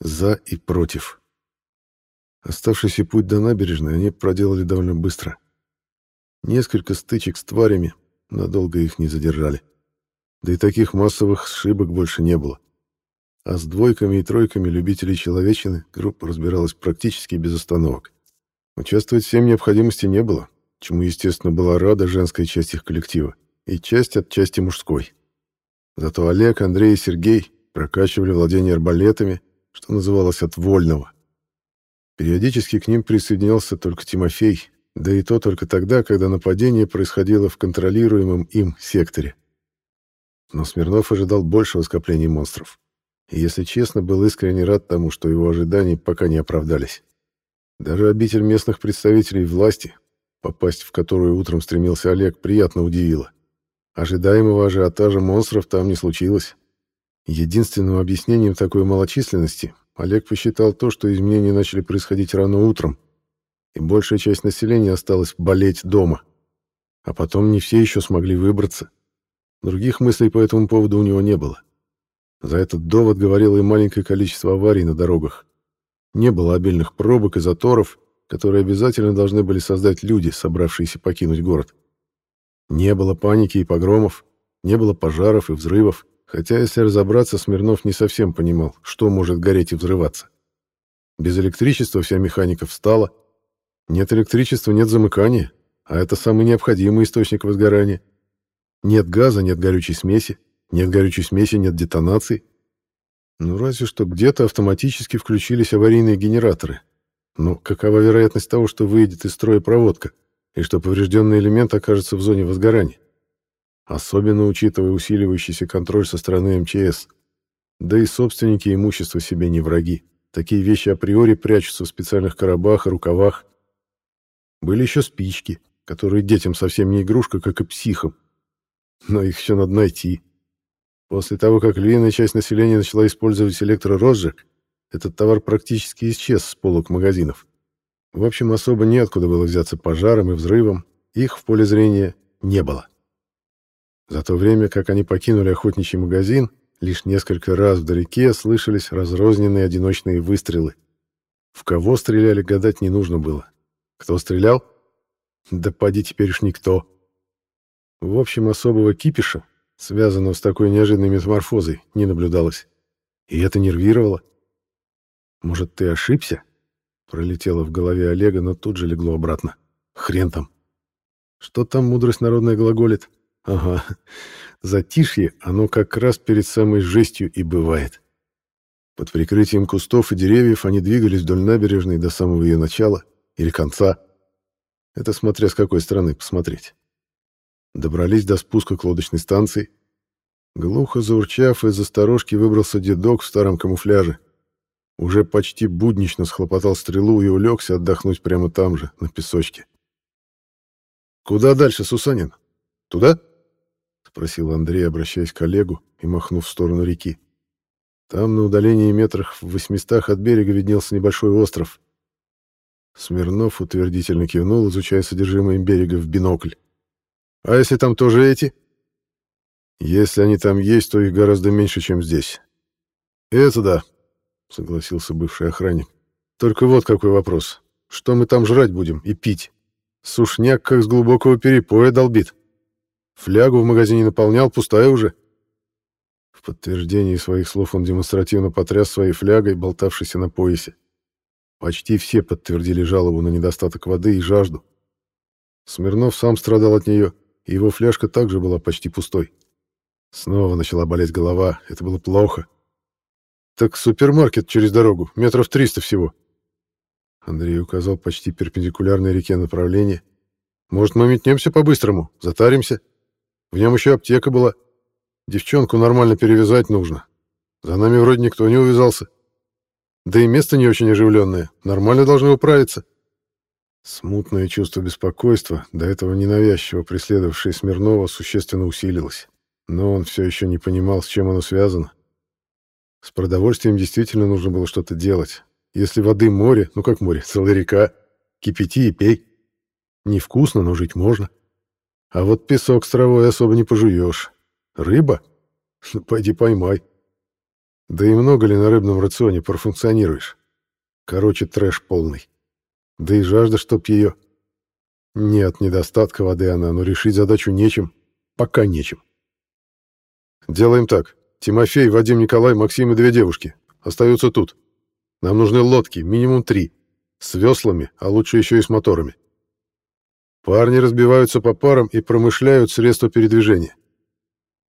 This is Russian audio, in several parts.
За и против. Оставшийся путь до набережной они проделали довольно быстро. Несколько стычек с тварями надолго их не задержали. Да и таких массовых сшибок больше не было. А с двойками и тройками любителей человечины группа разбиралась практически без остановок. Участвовать всем необходимости не было, чему, естественно, была рада женская часть их коллектива и часть от части мужской. Зато Олег, Андрей и Сергей прокачивали владение арбалетами, что называлось от вольного. Периодически к ним присоединялся только Тимофей, да и то только тогда, когда нападение происходило в контролируемом им секторе. Но Смирнов ожидал большего скопления монстров. И, если честно, был искренне рад тому, что его ожидания пока не оправдались. Даже обитель местных представителей власти, попасть в которую утром стремился Олег, приятно удивила. Ожидаемого ажиотажа монстров там не случилось. Единственным объяснением такой малочисленности Олег посчитал то, что изменения начали происходить рано утром, и большая часть населения осталась болеть дома. А потом не все еще смогли выбраться. Других мыслей по этому поводу у него не было. За этот довод говорило и маленькое количество аварий на дорогах. Не было обильных пробок и заторов, которые обязательно должны были создать люди, собравшиеся покинуть город. Не было паники и погромов, не было пожаров и взрывов, хотя, если разобраться, Смирнов не совсем понимал, что может гореть и взрываться. Без электричества вся механика встала. Нет электричества, нет замыкания, а это самый необходимый источник возгорания. Нет газа, нет горючей смеси, нет горючей смеси, нет детонации. Ну, разве что где-то автоматически включились аварийные генераторы. Но какова вероятность того, что выйдет из строя проводка, и что поврежденный элемент окажется в зоне возгорания? Особенно учитывая усиливающийся контроль со стороны МЧС. Да и собственники имущества себе не враги. Такие вещи априори прячутся в специальных коробах и рукавах. Были еще спички, которые детям совсем не игрушка, как и психам. Но их еще надо найти. После того, как львиная часть населения начала использовать электророзжиг, этот товар практически исчез с полок магазинов. В общем, особо неоткуда было взяться пожаром и взрывом, их в поле зрения не было. За то время, как они покинули охотничий магазин, лишь несколько раз вдалеке слышались разрозненные одиночные выстрелы. В кого стреляли, гадать не нужно было. Кто стрелял? Да поди теперь уж никто. В общем, особого кипиша, связанного с такой неожиданной метаморфозой, не наблюдалось. И это нервировало. «Может, ты ошибся?» Пролетело в голове Олега, но тут же легло обратно. «Хрен там!» Что там мудрость народная глаголит? Ага, затишье, оно как раз перед самой жестью и бывает. Под прикрытием кустов и деревьев они двигались вдоль набережной до самого ее начала или конца. Это смотря с какой стороны посмотреть. Добрались до спуска к лодочной станции. Глухо заурчав, из-за сторожки выбрался дедок в старом камуфляже. Уже почти буднично схлопотал стрелу и улегся отдохнуть прямо там же, на песочке. «Куда дальше, Сусанин? Туда?» — спросил Андрей, обращаясь к Олегу и махнув в сторону реки. Там, на удалении метрах в восьмистах от берега, виднелся небольшой остров. Смирнов утвердительно кивнул, изучая содержимое берега в бинокль. «А если там тоже эти?» «Если они там есть, то их гораздо меньше, чем здесь». «Это да», — согласился бывший охранник. «Только вот какой вопрос. Что мы там жрать будем и пить? Сушняк как с глубокого перепоя долбит». Флягу в магазине наполнял, пустая уже. В подтверждении своих слов он демонстративно потряс своей флягой, болтавшейся на поясе. Почти все подтвердили жалобу на недостаток воды и жажду. Смирнов сам страдал от нее, и его фляжка также была почти пустой. Снова начала болеть голова, это было плохо. «Так супермаркет через дорогу, метров триста всего». Андрей указал почти перпендикулярной реке направление. «Может, мы метнемся по-быстрому, затаримся?» В нем еще аптека была. Девчонку нормально перевязать нужно. За нами вроде никто не увязался. Да и место не очень оживленное. Нормально должны управиться. Смутное чувство беспокойства, до этого ненавязчиво преследовавшее Смирнова, существенно усилилось. Но он все еще не понимал, с чем оно связано. С продовольствием действительно нужно было что-то делать. Если воды море, ну как море, целая река, кипяти и пей. Невкусно, но жить можно. А вот песок с травой особо не пожуешь. Рыба? Ну, пойди поймай. Да и много ли на рыбном рационе профункционируешь? Короче, трэш полный. Да и жажда, чтоб ее... Нет, недостатка воды она, но решить задачу нечем. Пока нечем. Делаем так. Тимофей, Вадим Николай, Максим и две девушки. Остаются тут. Нам нужны лодки, минимум три. С веслами, а лучше еще и с моторами. Парни разбиваются по парам и промышляют средства передвижения.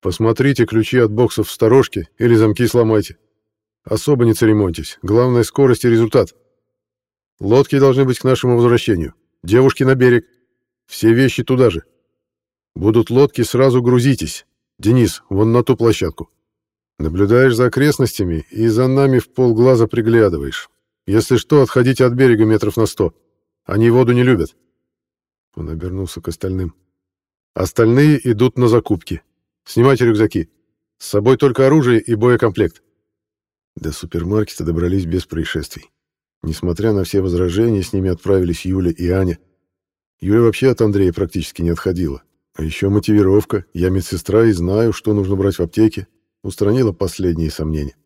Посмотрите ключи от боксов в сторожке или замки сломайте. Особо не церемоньтесь. Главное — скорость и результат. Лодки должны быть к нашему возвращению. Девушки на берег. Все вещи туда же. Будут лодки, сразу грузитесь. Денис, вон на ту площадку. Наблюдаешь за окрестностями и за нами в полглаза приглядываешь. Если что, отходите от берега метров на сто. Они воду не любят. Он обернулся к остальным. Остальные идут на закупки. Снимайте рюкзаки. С собой только оружие и боекомплект. До супермаркета добрались без происшествий. Несмотря на все возражения, с ними отправились Юля и Аня. Юля вообще от Андрея практически не отходила. А еще мотивировка. Я медсестра и знаю, что нужно брать в аптеке. Устранила последние сомнения.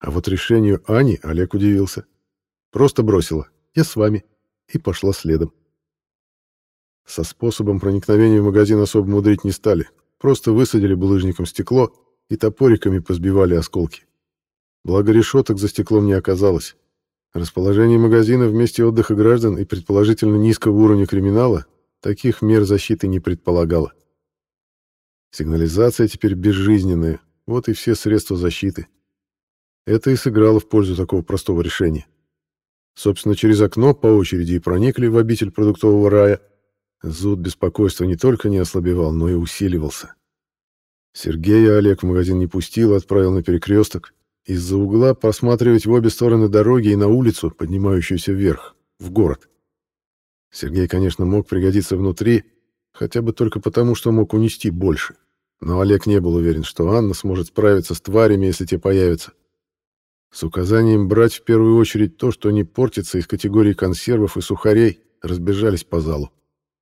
А вот решению Ани Олег удивился. Просто бросила «Я с вами» и пошла следом. Со способом проникновения в магазин особо мудрить не стали. Просто высадили булыжником стекло и топориками позбивали осколки. Благо решеток за стеклом не оказалось. Расположение магазина в месте отдыха граждан и предположительно низкого уровня криминала таких мер защиты не предполагало. Сигнализация теперь безжизненная, вот и все средства защиты. Это и сыграло в пользу такого простого решения. Собственно, через окно по очереди и проникли в обитель продуктового рая — Зуд беспокойства не только не ослабевал, но и усиливался. Сергея Олег в магазин не пустил, отправил на перекресток. Из-за угла посматривать в обе стороны дороги и на улицу, поднимающуюся вверх, в город. Сергей, конечно, мог пригодиться внутри, хотя бы только потому, что мог унести больше. Но Олег не был уверен, что Анна сможет справиться с тварями, если те появятся. С указанием брать в первую очередь то, что не портится из категории консервов и сухарей, разбежались по залу.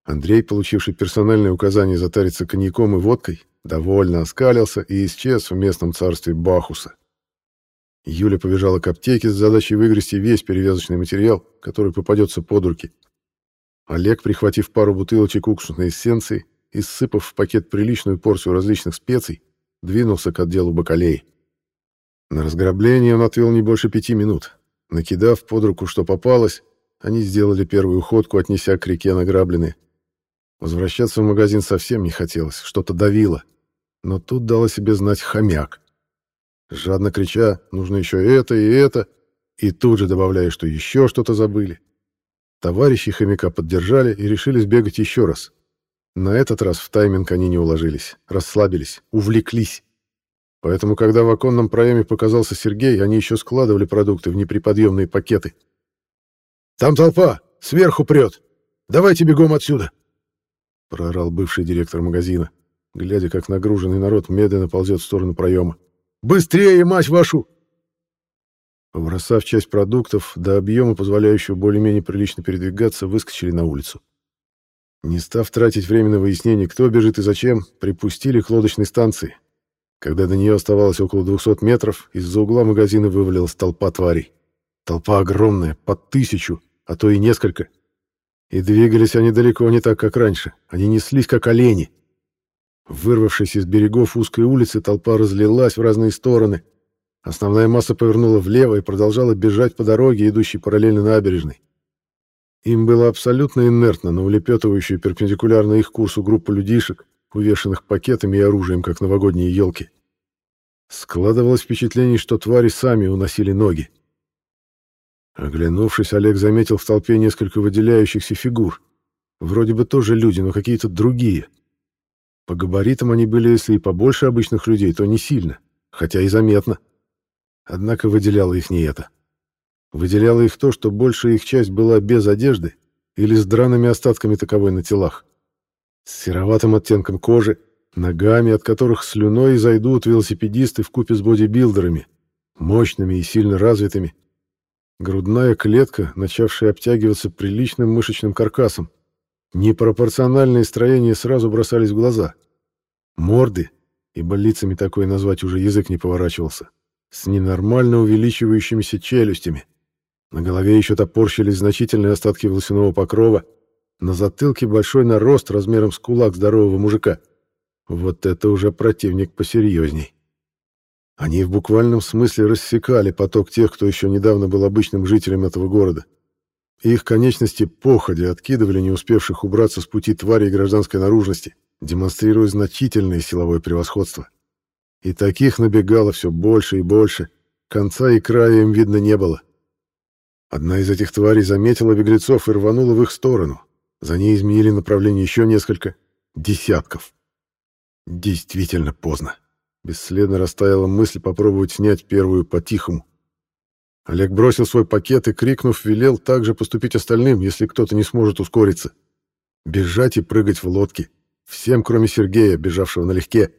Андрей, получивший персональное указание затариться коньяком и водкой, довольно оскалился и исчез в местном царстве Бахуса. Юля побежала к аптеке с задачей выгрести весь перевязочный материал, который попадется под руки. Олег, прихватив пару бутылочек уксусной эссенции и сыпав в пакет приличную порцию различных специй, двинулся к отделу бакалеи. На разграбление он отвел не больше пяти минут. Накидав под руку, что попалось, они сделали первую ходку, отнеся к реке награбленные. Возвращаться в магазин совсем не хотелось, что-то давило. Но тут дало себе знать хомяк. Жадно крича «нужно еще это и это», и тут же добавляя, что еще что-то забыли. Товарищи хомяка поддержали и решили сбегать еще раз. На этот раз в тайминг они не уложились, расслабились, увлеклись. Поэтому, когда в оконном проеме показался Сергей, они еще складывали продукты в неприподъемные пакеты. «Там толпа! Сверху прет! Давайте бегом отсюда!» — проорал бывший директор магазина, глядя, как нагруженный народ медленно ползет в сторону проема. «Быстрее, мать вашу!» Побросав часть продуктов до объема, позволяющего более-менее прилично передвигаться, выскочили на улицу. Не став тратить время на выяснение, кто бежит и зачем, припустили к лодочной станции. Когда до нее оставалось около 200 метров, из-за угла магазина вывалилась толпа тварей. Толпа огромная, под тысячу, а то и несколько. И двигались они далеко не так, как раньше. Они неслись, как олени. Вырвавшись из берегов узкой улицы, толпа разлилась в разные стороны. Основная масса повернула влево и продолжала бежать по дороге, идущей параллельно набережной. Им было абсолютно инертно на улепетывающую перпендикулярно их курсу группу людишек, увешанных пакетами и оружием, как новогодние елки. Складывалось впечатление, что твари сами уносили ноги. Оглянувшись, Олег заметил в толпе несколько выделяющихся фигур. Вроде бы тоже люди, но какие-то другие. По габаритам они были, если и побольше обычных людей, то не сильно, хотя и заметно. Однако выделяло их не это. Выделяло их то, что большая их часть была без одежды или с драными остатками таковой на телах. С сероватым оттенком кожи, ногами, от которых слюной зайдут велосипедисты в купе с бодибилдерами, мощными и сильно развитыми, Грудная клетка, начавшая обтягиваться приличным мышечным каркасом. Непропорциональные строения сразу бросались в глаза. Морды, ибо лицами такое назвать уже язык не поворачивался, с ненормально увеличивающимися челюстями. На голове еще топорщились значительные остатки волосяного покрова, на затылке большой нарост размером с кулак здорового мужика. Вот это уже противник посерьезней. Они в буквальном смысле рассекали поток тех, кто еще недавно был обычным жителем этого города. Их конечности походя откидывали не успевших убраться с пути тварей гражданской наружности, демонстрируя значительное силовое превосходство. И таких набегало все больше и больше, конца и края им видно не было. Одна из этих тварей заметила беглецов и рванула в их сторону. За ней изменили направление еще несколько. Десятков. Действительно поздно. Бесследно растаяла мысль попробовать снять первую по-тихому. Олег бросил свой пакет и, крикнув, велел также поступить остальным, если кто-то не сможет ускориться. Бежать и прыгать в лодке. Всем, кроме Сергея, бежавшего налегке.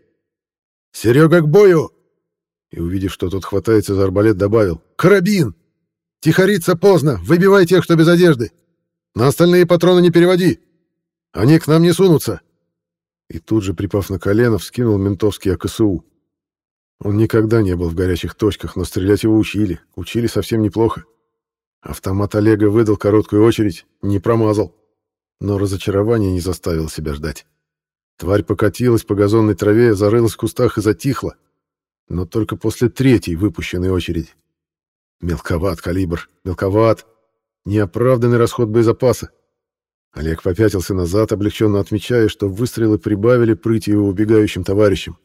«Серега, к бою!» И, увидев, что тот хватается за арбалет, добавил. «Карабин!» Тихориться поздно, выбивай тех, что без одежды. На остальные патроны не переводи. Они к нам не сунутся. И тут же, припав на колено, вскинул ментовский АКСУ. Он никогда не был в горячих точках, но стрелять его учили. Учили совсем неплохо. Автомат Олега выдал короткую очередь, не промазал. Но разочарование не заставило себя ждать. Тварь покатилась по газонной траве, зарылась в кустах и затихла. Но только после третьей выпущенной очереди. Мелковат калибр, мелковат. Неоправданный расход боезапаса. Олег попятился назад, облегченно отмечая, что выстрелы прибавили прыть его убегающим товарищам.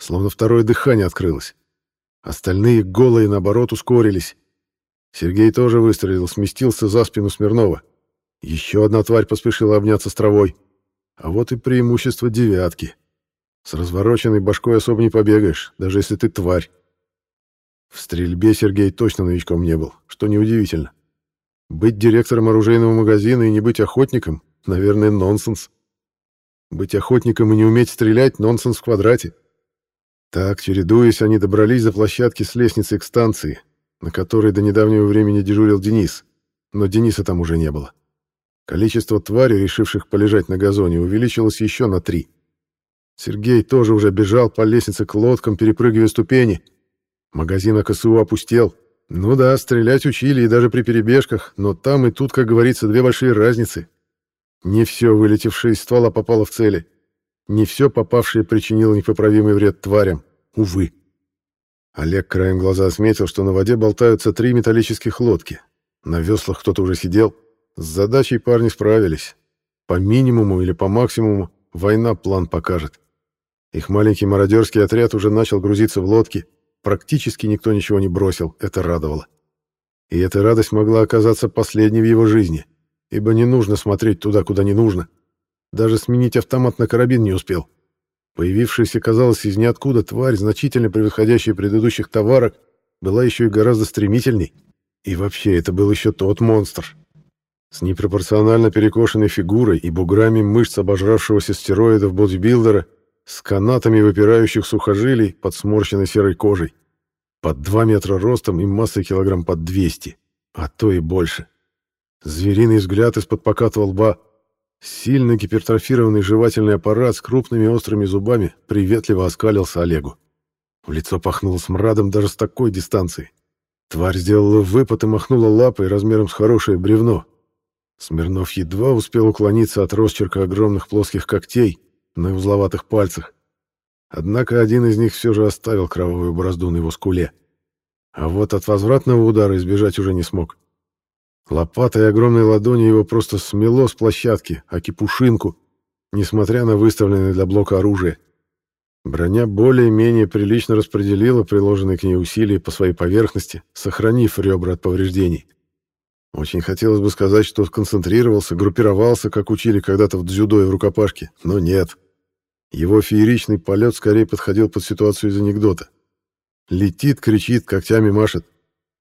Словно второе дыхание открылось. Остальные голые, наоборот, ускорились. Сергей тоже выстрелил, сместился за спину Смирнова. Еще одна тварь поспешила обняться с травой. А вот и преимущество девятки. С развороченной башкой особо не побегаешь, даже если ты тварь. В стрельбе Сергей точно новичком не был, что неудивительно. Быть директором оружейного магазина и не быть охотником, наверное, нонсенс. Быть охотником и не уметь стрелять — нонсенс в квадрате. Так, чередуясь, они добрались до площадки с лестницей к станции, на которой до недавнего времени дежурил Денис, но Дениса там уже не было. Количество тварей, решивших полежать на газоне, увеличилось еще на три. Сергей тоже уже бежал по лестнице к лодкам, перепрыгивая ступени — Магазин АКСУ опустел. Ну да, стрелять учили и даже при перебежках, но там и тут, как говорится, две большие разницы. Не все вылетевшее из ствола попало в цели. Не все попавшее причинило непоправимый вред тварям. Увы. Олег краем глаза отметил, что на воде болтаются три металлических лодки. На веслах кто-то уже сидел. С задачей парни справились. По минимуму или по максимуму война план покажет. Их маленький мародерский отряд уже начал грузиться в лодки — Практически никто ничего не бросил, это радовало. И эта радость могла оказаться последней в его жизни, ибо не нужно смотреть туда, куда не нужно. Даже сменить автомат на карабин не успел. Появившаяся, казалось, из ниоткуда тварь, значительно превосходящая предыдущих товарок, была еще и гораздо стремительней. И вообще, это был еще тот монстр. С непропорционально перекошенной фигурой и буграми мышц обожравшегося стероидов бодибилдера с канатами выпирающих сухожилий под сморщенной серой кожей, под 2 метра ростом и массой килограмм под 200, а то и больше. Звериный взгляд из-под покатого лба, сильно гипертрофированный жевательный аппарат с крупными острыми зубами приветливо оскалился Олегу. В лицо пахнуло смрадом даже с такой дистанции. Тварь сделала выпад и махнула лапой размером с хорошее бревно. Смирнов едва успел уклониться от росчерка огромных плоских когтей, на узловатых пальцах. Однако один из них все же оставил кровавую борозду на его скуле. А вот от возвратного удара избежать уже не смог. Лопатой огромной ладони его просто смело с площадки, а кипушинку, несмотря на выставленное для блока оружие. Броня более-менее прилично распределила приложенные к ней усилия по своей поверхности, сохранив ребра от повреждений. Очень хотелось бы сказать, что сконцентрировался, группировался, как учили когда-то в дзюдо и в рукопашке, но нет. Его фееричный полет скорее подходил под ситуацию из анекдота. Летит, кричит, когтями машет.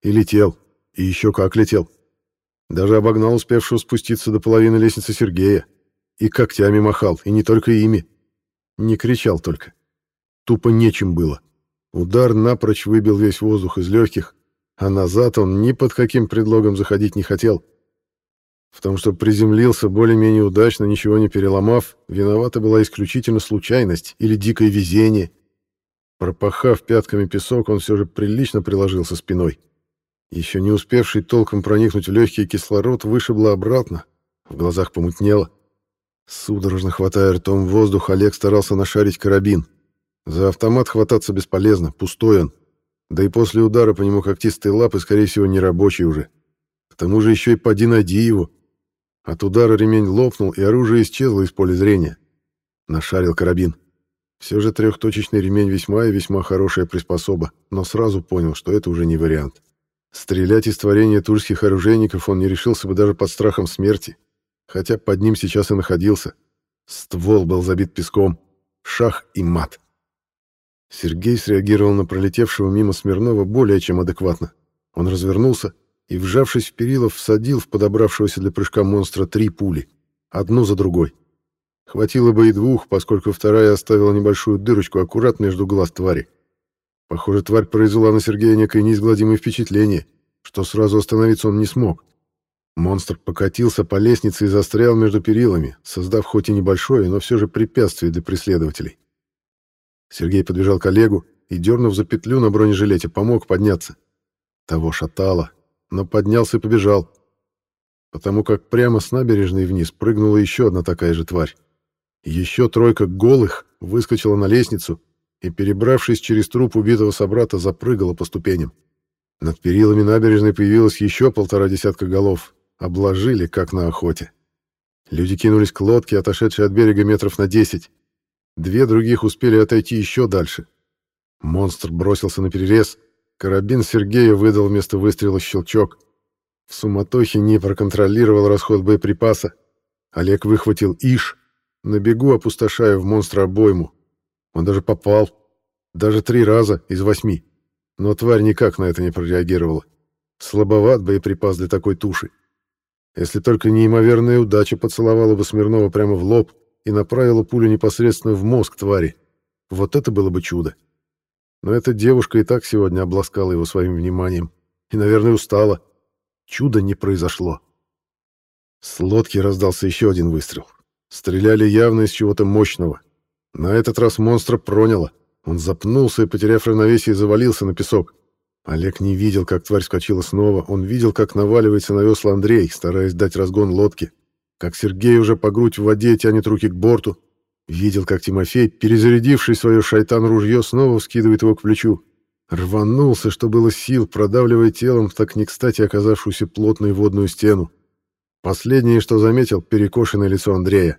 И летел. И еще как летел. Даже обогнал успевшего спуститься до половины лестницы Сергея. И когтями махал, и не только ими. Не кричал только. Тупо нечем было. Удар напрочь выбил весь воздух из легких, а назад он ни под каким предлогом заходить не хотел. В том, что приземлился более-менее удачно, ничего не переломав, виновата была исключительно случайность или дикое везение. Пропахав пятками песок, он все же прилично приложился спиной. Еще не успевший толком проникнуть в легкий кислород, вышибло обратно, в глазах помутнело. Судорожно хватая ртом воздух, Олег старался нашарить карабин. За автомат хвататься бесполезно, пустой он. Да и после удара по нему когтистые лапы, скорее всего, не рабочие уже. К тому же еще и поди найди его. От удара ремень лопнул, и оружие исчезло из поля зрения. Нашарил карабин. Все же трехточечный ремень весьма и весьма хорошая приспособа, но сразу понял, что это уже не вариант. Стрелять из творения тульских оружейников он не решился бы даже под страхом смерти, хотя под ним сейчас и находился. Ствол был забит песком. Шах и мат. Сергей среагировал на пролетевшего мимо Смирнова более чем адекватно. Он развернулся и, вжавшись в перила, всадил в подобравшегося для прыжка монстра три пули, одну за другой. Хватило бы и двух, поскольку вторая оставила небольшую дырочку аккурат между глаз твари. Похоже, тварь произвела на Сергея некое неизгладимое впечатление, что сразу остановиться он не смог. Монстр покатился по лестнице и застрял между перилами, создав хоть и небольшое, но все же препятствие для преследователей. Сергей подбежал к Олегу и, дернув за петлю на бронежилете, помог подняться. Того шатало, но поднялся и побежал, потому как прямо с набережной вниз прыгнула еще одна такая же тварь. Еще тройка голых выскочила на лестницу и, перебравшись через труп убитого собрата, запрыгала по ступеням. Над перилами набережной появилось еще полтора десятка голов. Обложили, как на охоте. Люди кинулись к лодке, отошедшей от берега метров на десять. Две других успели отойти еще дальше. Монстр бросился на перерез. Карабин Сергея выдал вместо выстрела щелчок. В суматохе не проконтролировал расход боеприпаса. Олег выхватил иш на бегу опустошая в монстра обойму. Он даже попал. Даже три раза из восьми. Но тварь никак на это не прореагировала. Слабоват боеприпас для такой туши. Если только неимоверная удача поцеловала бы Смирнова прямо в лоб и направила пулю непосредственно в мозг твари. Вот это было бы чудо. Но эта девушка и так сегодня обласкала его своим вниманием. И, наверное, устала. Чудо не произошло. С лодки раздался еще один выстрел. Стреляли явно из чего-то мощного. На этот раз монстра проняло. Он запнулся и, потеряв равновесие, завалился на песок. Олег не видел, как тварь скочила снова. Он видел, как наваливается на весла Андрей, стараясь дать разгон лодке. Как Сергей уже по грудь в воде тянет руки к борту. Видел, как Тимофей, перезарядивший свое шайтан-ружье, снова вскидывает его к плечу. Рванулся, что было сил, продавливая телом так не кстати оказавшуюся плотную водную стену. Последнее, что заметил, перекошенное лицо Андрея.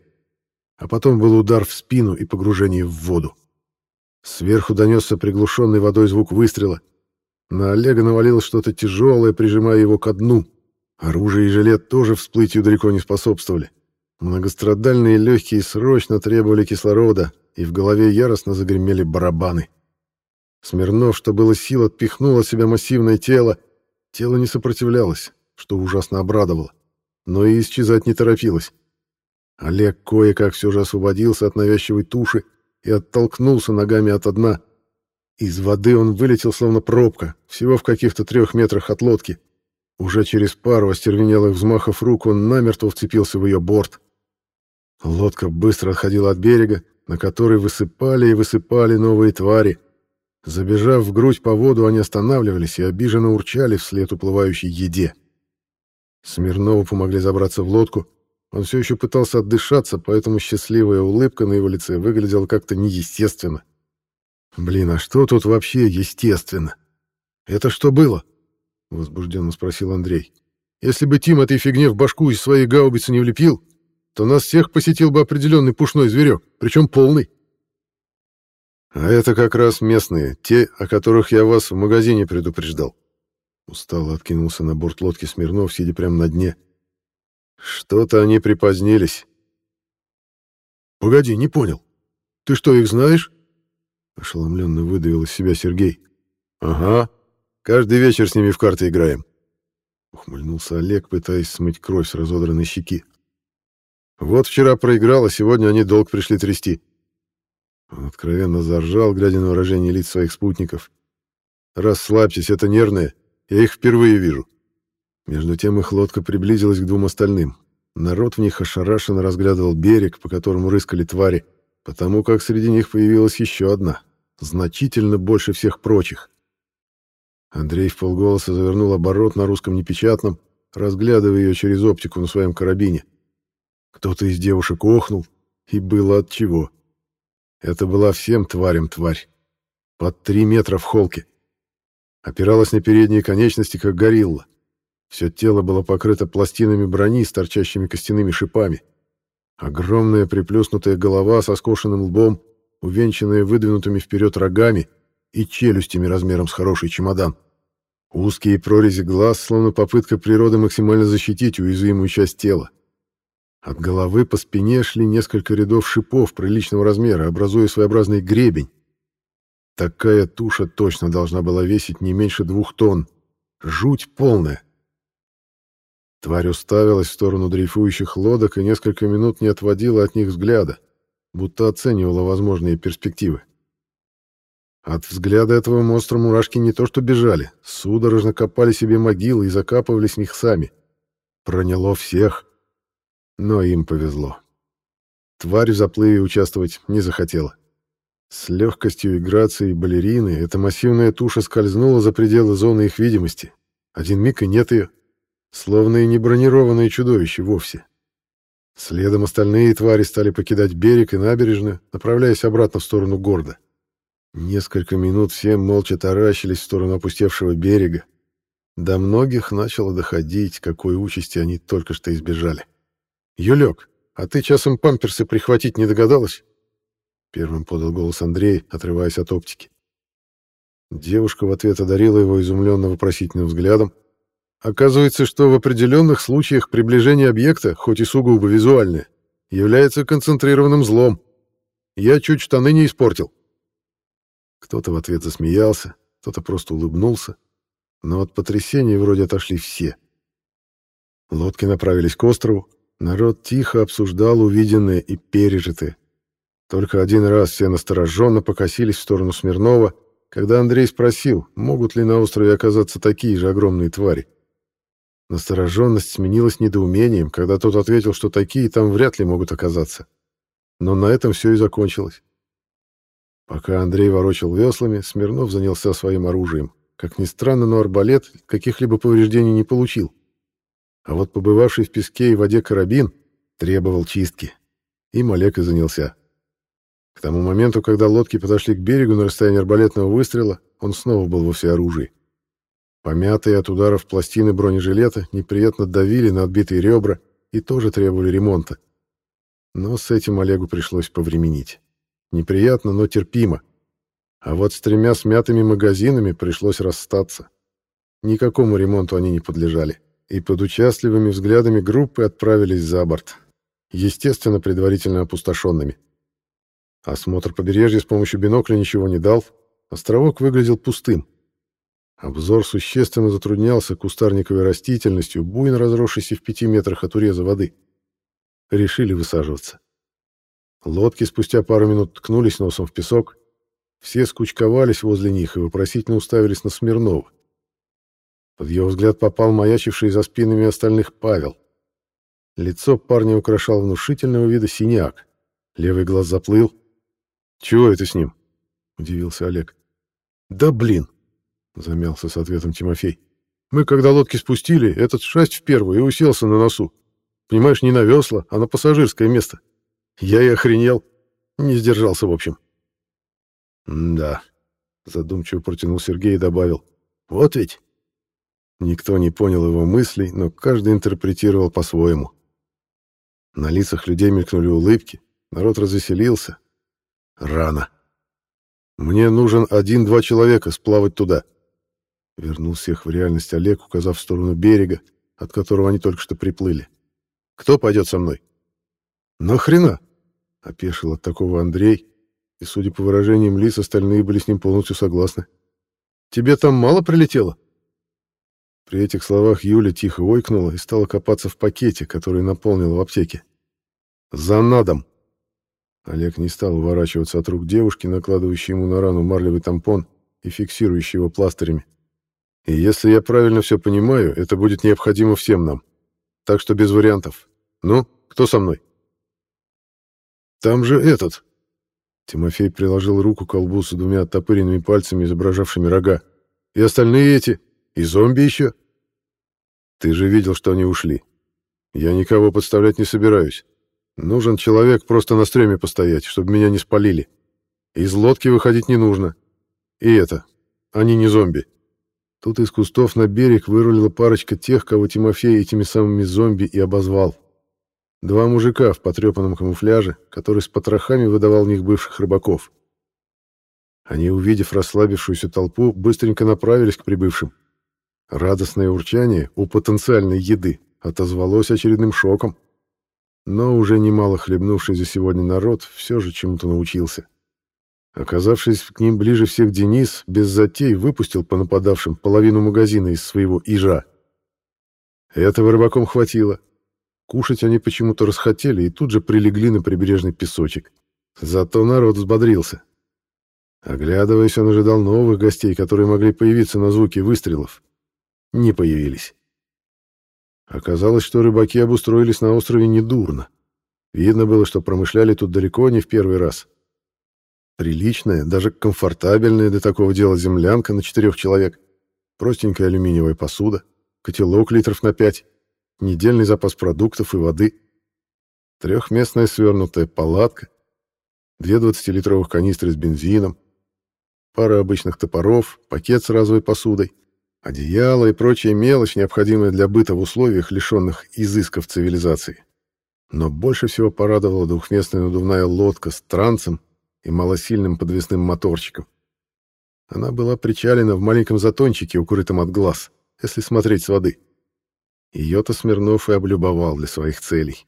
А потом был удар в спину и погружение в воду. Сверху донесся приглушенный водой звук выстрела. На Олега навалилось что-то тяжелое, прижимая его ко дну. Оружие и жилет тоже всплытию далеко не способствовали. Многострадальные легкие срочно требовали кислорода, и в голове яростно загремели барабаны. Смирнов, что было сил, отпихнул от себя массивное тело. Тело не сопротивлялось, что ужасно обрадовало но и исчезать не торопилась. Олег кое-как все же освободился от навязчивой туши и оттолкнулся ногами от дна. Из воды он вылетел словно пробка, всего в каких-то трех метрах от лодки. Уже через пару остервенелых взмахов рук он намертво вцепился в ее борт. Лодка быстро отходила от берега, на который высыпали и высыпали новые твари. Забежав в грудь по воду, они останавливались и обиженно урчали вслед уплывающей еде. Смирнову помогли забраться в лодку. Он все еще пытался отдышаться, поэтому счастливая улыбка на его лице выглядела как-то неестественно. «Блин, а что тут вообще естественно? Это что было?» — возбужденно спросил Андрей. «Если бы Тим этой фигне в башку из своей гаубицы не влепил, то нас всех посетил бы определенный пушной зверек, причем полный». «А это как раз местные, те, о которых я вас в магазине предупреждал», Устало откинулся на борт лодки Смирнов, сидя прямо на дне. Что-то они припозднились. Погоди, не понял. Ты что, их знаешь? Ошеломленно выдавил из себя Сергей. Ага. Каждый вечер с ними в карты играем. Ухмыльнулся Олег, пытаясь смыть кровь с разодранной щеки. Вот вчера проиграл, а сегодня они долг пришли трясти. Он откровенно заржал, глядя на выражение лиц своих спутников. «Расслабьтесь, это нервное. Я их впервые вижу. Между тем их лодка приблизилась к двум остальным. Народ в них ошарашенно разглядывал берег, по которому рыскали твари, потому как среди них появилась еще одна. значительно больше всех прочих. Андрей в полголоса завернул оборот на русском непечатном, разглядывая ее через оптику на своем карабине. Кто-то из девушек охнул, и было от чего. Это была всем тварям тварь. Под три метра в холке. Опиралась на передние конечности, как горилла. Все тело было покрыто пластинами брони с торчащими костяными шипами. Огромная приплюснутая голова со скошенным лбом, увенчанная выдвинутыми вперед рогами и челюстями размером с хороший чемодан. Узкие прорези глаз, словно попытка природы максимально защитить уязвимую часть тела. От головы по спине шли несколько рядов шипов приличного размера, образуя своеобразный гребень. Такая туша точно должна была весить не меньше двух тонн. Жуть полная. Тварь уставилась в сторону дрейфующих лодок и несколько минут не отводила от них взгляда, будто оценивала возможные перспективы. От взгляда этого монстра мурашки не то что бежали, судорожно копали себе могилы и закапывались в них сами. Проняло всех. Но им повезло. Тварь в заплыве участвовать не захотела. С легкостью и грацией балерины эта массивная туша скользнула за пределы зоны их видимости. Один миг и нет ее. Словно и не бронированное чудовище вовсе. Следом остальные твари стали покидать берег и набережную, направляясь обратно в сторону города. Несколько минут все молча таращились в сторону опустевшего берега. До многих начало доходить, какой участи они только что избежали. «Юлек, а ты часом памперсы прихватить не догадалась?» Первым подал голос Андрей, отрываясь от оптики. Девушка в ответ одарила его изумленно вопросительным взглядом. Оказывается, что в определенных случаях приближение объекта, хоть и сугубо визуальное, является концентрированным злом. Я чуть штаны не испортил. Кто-то в ответ засмеялся, кто-то просто улыбнулся, но от потрясения вроде отошли все. Лодки направились к острову, Народ тихо обсуждал увиденное и пережитое. Только один раз все настороженно покосились в сторону Смирнова, когда Андрей спросил, могут ли на острове оказаться такие же огромные твари. Настороженность сменилась недоумением, когда тот ответил, что такие там вряд ли могут оказаться. Но на этом все и закончилось. Пока Андрей ворочал веслами, Смирнов занялся своим оружием. Как ни странно, но арбалет каких-либо повреждений не получил. А вот побывавший в песке и воде карабин требовал чистки. Им Олег и занялся. К тому моменту, когда лодки подошли к берегу на расстоянии арбалетного выстрела, он снова был во всеоружии. Помятые от ударов пластины бронежилета неприятно давили на отбитые ребра и тоже требовали ремонта. Но с этим Олегу пришлось повременить. Неприятно, но терпимо. А вот с тремя смятыми магазинами пришлось расстаться. Никакому ремонту они не подлежали и под участливыми взглядами группы отправились за борт, естественно, предварительно опустошенными. Осмотр побережья с помощью бинокля ничего не дал, островок выглядел пустым. Обзор существенно затруднялся кустарниковой растительностью, буйно разросшейся в пяти метрах от уреза воды. Решили высаживаться. Лодки спустя пару минут ткнулись носом в песок. Все скучковались возле них и вопросительно уставились на Смирнова. Под его взгляд попал маячивший за спинами остальных Павел. Лицо парня украшал внушительного вида синяк. Левый глаз заплыл. «Чего это с ним?» — удивился Олег. «Да блин!» — замялся с ответом Тимофей. «Мы, когда лодки спустили, этот шасть в первую и уселся на носу. Понимаешь, не на весла, а на пассажирское место. Я и охренел. Не сдержался, в общем». «Да», — задумчиво протянул Сергей и добавил. «Вот ведь Никто не понял его мыслей, но каждый интерпретировал по-своему. На лицах людей мелькнули улыбки, народ развеселился. Рано. «Мне нужен один-два человека сплавать туда», — вернул всех в реальность Олег, указав в сторону берега, от которого они только что приплыли. «Кто пойдет со мной?» «Нахрена?» — опешил от такого Андрей, и, судя по выражениям лиц, остальные были с ним полностью согласны. «Тебе там мало прилетело?» При этих словах Юля тихо ойкнула и стала копаться в пакете, который наполнила в аптеке. «За надом!» Олег не стал уворачиваться от рук девушки, накладывающей ему на рану марлевый тампон и фиксирующий его пластырями. «И если я правильно все понимаю, это будет необходимо всем нам. Так что без вариантов. Ну, кто со мной?» «Там же этот!» Тимофей приложил руку к колбу с двумя оттопыренными пальцами, изображавшими рога. «И остальные эти? И зомби еще?» «Ты же видел, что они ушли. Я никого подставлять не собираюсь. Нужен человек просто на стреме постоять, чтобы меня не спалили. Из лодки выходить не нужно. И это, они не зомби». Тут из кустов на берег вырулила парочка тех, кого Тимофей этими самыми зомби и обозвал. Два мужика в потрепанном камуфляже, который с потрохами выдавал в них бывших рыбаков. Они, увидев расслабившуюся толпу, быстренько направились к прибывшим. Радостное урчание у потенциальной еды отозвалось очередным шоком. Но уже немало хлебнувший за сегодня народ все же чему-то научился. Оказавшись к ним ближе всех, Денис без затей выпустил по нападавшим половину магазина из своего ижа. Этого рыбаком хватило. Кушать они почему-то расхотели и тут же прилегли на прибрежный песочек. Зато народ взбодрился. Оглядываясь, он ожидал новых гостей, которые могли появиться на звуки выстрелов. Не появились. Оказалось, что рыбаки обустроились на острове недурно. Видно было, что промышляли тут далеко не в первый раз. Приличная, даже комфортабельная для такого дела землянка на четырех человек, простенькая алюминиевая посуда, котелок литров на пять, недельный запас продуктов и воды, трехместная свернутая палатка, две 20-литровых канистры с бензином, пара обычных топоров, пакет с разовой посудой, одеяло и прочая мелочь, необходимая для быта в условиях, лишенных изысков цивилизации. Но больше всего порадовала двухместная надувная лодка с трансом и малосильным подвесным моторчиком. Она была причалена в маленьком затончике, укрытом от глаз, если смотреть с воды. Ее-то Смирнов и облюбовал для своих целей.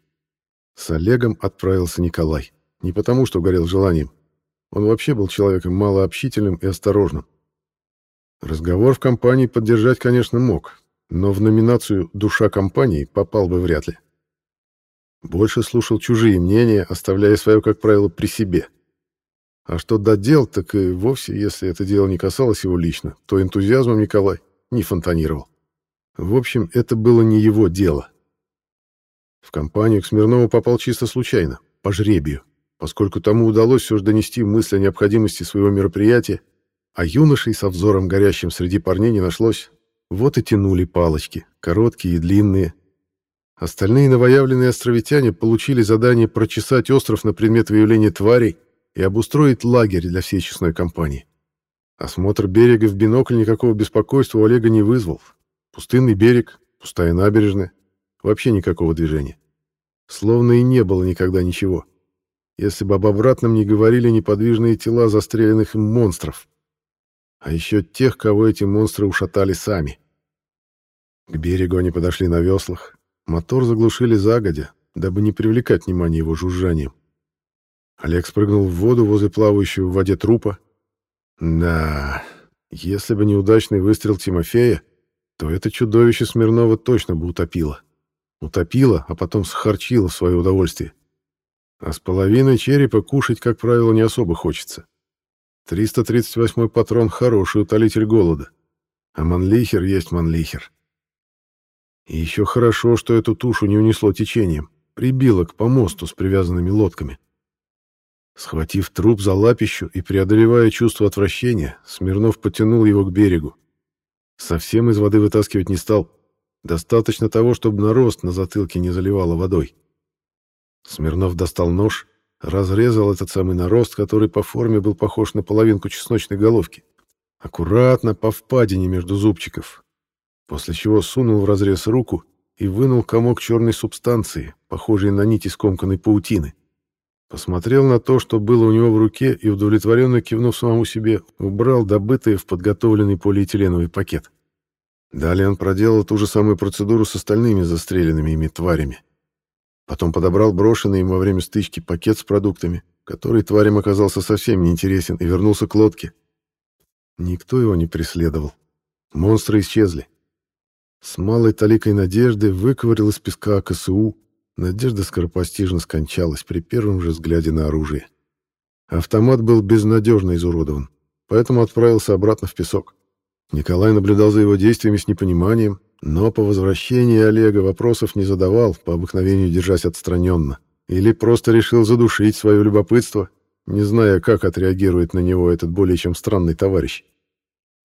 С Олегом отправился Николай. Не потому, что горел желанием. Он вообще был человеком малообщительным и осторожным. Разговор в компании поддержать, конечно, мог, но в номинацию «Душа компании» попал бы вряд ли. Больше слушал чужие мнения, оставляя свое, как правило, при себе. А что до дел, так и вовсе, если это дело не касалось его лично, то энтузиазмом Николай не фонтанировал. В общем, это было не его дело. В компанию к Смирнову попал чисто случайно, по жребию, поскольку тому удалось все же донести мысль о необходимости своего мероприятия, а юношей со взором горящим среди парней не нашлось. Вот и тянули палочки, короткие и длинные. Остальные новоявленные островитяне получили задание прочесать остров на предмет выявления тварей и обустроить лагерь для всей честной компании. Осмотр берега в бинокль никакого беспокойства у Олега не вызвал, Пустынный берег, пустая набережная, вообще никакого движения. Словно и не было никогда ничего. Если бы об обратном не говорили неподвижные тела застреленных им монстров. А еще тех, кого эти монстры ушатали сами. К берегу они подошли на веслах. Мотор заглушили загодя, дабы не привлекать внимание его жужжанием. Олег спрыгнул в воду возле плавающего в воде трупа. Да, если бы неудачный выстрел Тимофея, то это чудовище Смирнова точно бы утопило. Утопило, а потом схарчило в свое удовольствие. А с половиной черепа кушать, как правило, не особо хочется. 338-й патрон — хороший утолитель голода. А манлихер есть манлихер. И еще хорошо, что эту тушу не унесло течением, прибило к помосту с привязанными лодками. Схватив труп за лапищу и преодолевая чувство отвращения, Смирнов потянул его к берегу. Совсем из воды вытаскивать не стал. Достаточно того, чтобы нарост на затылке не заливало водой. Смирнов достал нож, разрезал этот самый нарост, который по форме был похож на половинку чесночной головки. Аккуратно по впадине между зубчиков. После чего сунул в разрез руку и вынул комок черной субстанции, похожей на нити скомканной паутины. Посмотрел на то, что было у него в руке, и, удовлетворенно кивнув самому себе, убрал добытое в подготовленный полиэтиленовый пакет. Далее он проделал ту же самую процедуру с остальными застреленными ими тварями. Потом подобрал брошенный им во время стычки пакет с продуктами, который тварям оказался совсем неинтересен, и вернулся к лодке. Никто его не преследовал. Монстры исчезли. С малой таликой надежды выковырил из песка КСУ, Надежда скоропостижно скончалась при первом же взгляде на оружие. Автомат был безнадежно изуродован, поэтому отправился обратно в песок. Николай наблюдал за его действиями с непониманием, но по возвращении Олега вопросов не задавал, по обыкновению держась отстраненно, или просто решил задушить свое любопытство не зная, как отреагирует на него этот более чем странный товарищ.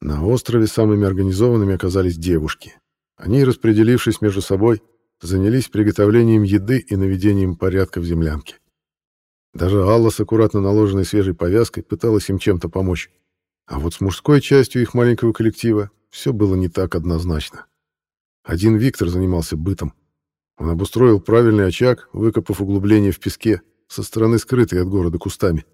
На острове самыми организованными оказались девушки. Они, распределившись между собой, занялись приготовлением еды и наведением порядка в землянке. Даже Алла с аккуратно наложенной свежей повязкой пыталась им чем-то помочь. А вот с мужской частью их маленького коллектива все было не так однозначно. Один Виктор занимался бытом. Он обустроил правильный очаг, выкопав углубление в песке, со стороны скрытой от города кустами.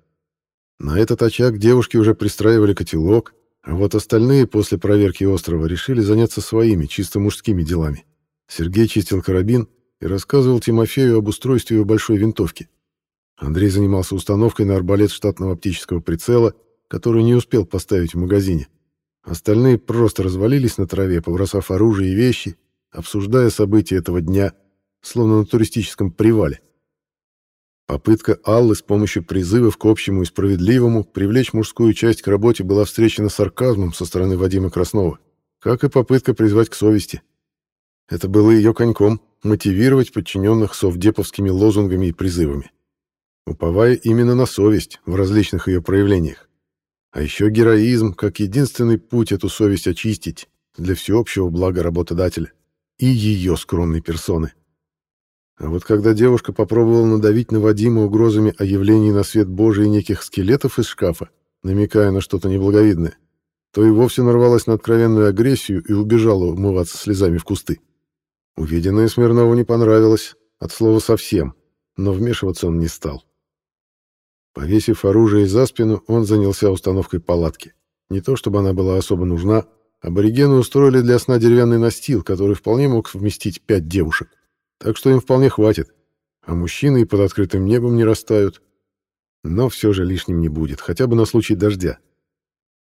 На этот очаг девушки уже пристраивали котелок, а вот остальные после проверки острова решили заняться своими, чисто мужскими делами. Сергей чистил карабин и рассказывал Тимофею об устройстве его большой винтовки. Андрей занимался установкой на арбалет штатного оптического прицела, который не успел поставить в магазине. Остальные просто развалились на траве, побросав оружие и вещи, обсуждая события этого дня, словно на туристическом привале. Попытка Аллы с помощью призывов к общему и справедливому привлечь мужскую часть к работе была встречена сарказмом со стороны Вадима Краснова, как и попытка призвать к совести. Это было ее коньком — мотивировать подчиненных совдеповскими лозунгами и призывами, уповая именно на совесть в различных ее проявлениях. А еще героизм, как единственный путь эту совесть очистить для всеобщего блага работодателя и ее скромной персоны. А вот когда девушка попробовала надавить на Вадима угрозами о явлении на свет Божий неких скелетов из шкафа, намекая на что-то неблаговидное, то и вовсе нарвалась на откровенную агрессию и убежала умываться слезами в кусты. Увиденное Смирнову не понравилось, от слова совсем, но вмешиваться он не стал. Повесив оружие за спину, он занялся установкой палатки. Не то чтобы она была особо нужна, аборигены устроили для сна деревянный настил, который вполне мог вместить пять девушек так что им вполне хватит. А мужчины и под открытым небом не растают. Но все же лишним не будет, хотя бы на случай дождя.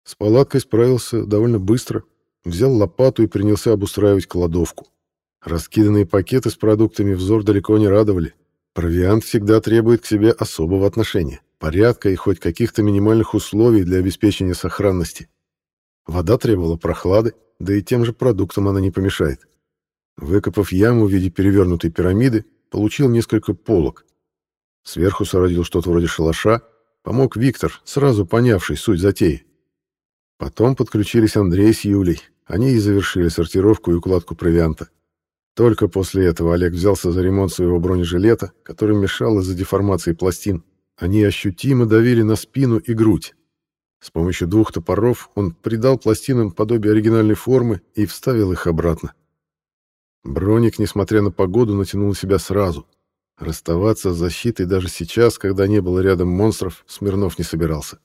С палаткой справился довольно быстро, взял лопату и принялся обустраивать кладовку. Раскиданные пакеты с продуктами взор далеко не радовали. Провиант всегда требует к себе особого отношения, порядка и хоть каких-то минимальных условий для обеспечения сохранности. Вода требовала прохлады, да и тем же продуктам она не помешает. Выкопав яму в виде перевернутой пирамиды, получил несколько полок. Сверху соорудил что-то вроде шалаша, помог Виктор, сразу понявший суть затеи. Потом подключились Андрей с Юлей. Они и завершили сортировку и укладку провианта. Только после этого Олег взялся за ремонт своего бронежилета, который мешал из-за деформации пластин. Они ощутимо давили на спину и грудь. С помощью двух топоров он придал пластинам подобие оригинальной формы и вставил их обратно. Броник, несмотря на погоду, натянул на себя сразу. Расставаться с защитой даже сейчас, когда не было рядом монстров, Смирнов не собирался.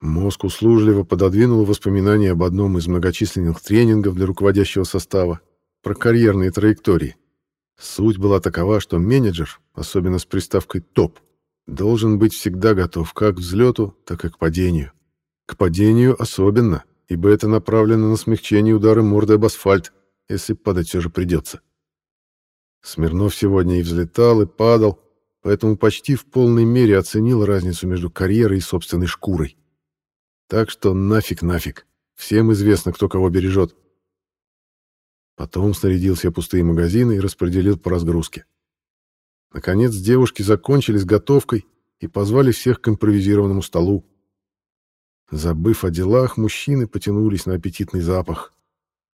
Мозг услужливо пододвинул воспоминания об одном из многочисленных тренингов для руководящего состава про карьерные траектории. Суть была такова, что менеджер, особенно с приставкой «топ», должен быть всегда готов как к взлету, так и к падению. К падению особенно, ибо это направлено на смягчение удара мордой об асфальт, если падать все же придется. Смирнов сегодня и взлетал, и падал, поэтому почти в полной мере оценил разницу между карьерой и собственной шкурой. Так что нафиг нафиг. Всем известно, кто кого бережет. Потом снарядил все пустые магазины и распределил по разгрузке. Наконец девушки закончили с готовкой и позвали всех к импровизированному столу. Забыв о делах, мужчины потянулись на аппетитный запах.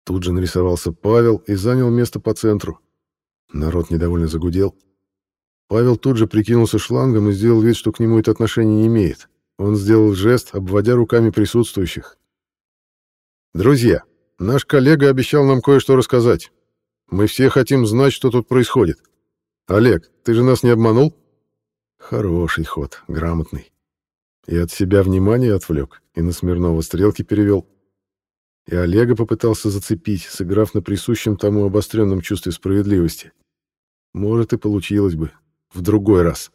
Тут же нарисовался Павел и занял место по центру. Народ недовольно загудел. Павел тут же прикинулся шлангом и сделал вид, что к нему это отношение не имеет. Он сделал жест, обводя руками присутствующих. «Друзья, наш коллега обещал нам кое-что рассказать. Мы все хотим знать, что тут происходит. Олег, ты же нас не обманул?» Хороший ход, грамотный. И от себя внимание отвлек, и на Смирнова стрелки перевел. И Олега попытался зацепить, сыграв на присущем тому обостренном чувстве справедливости. Может, и получилось бы. В другой раз.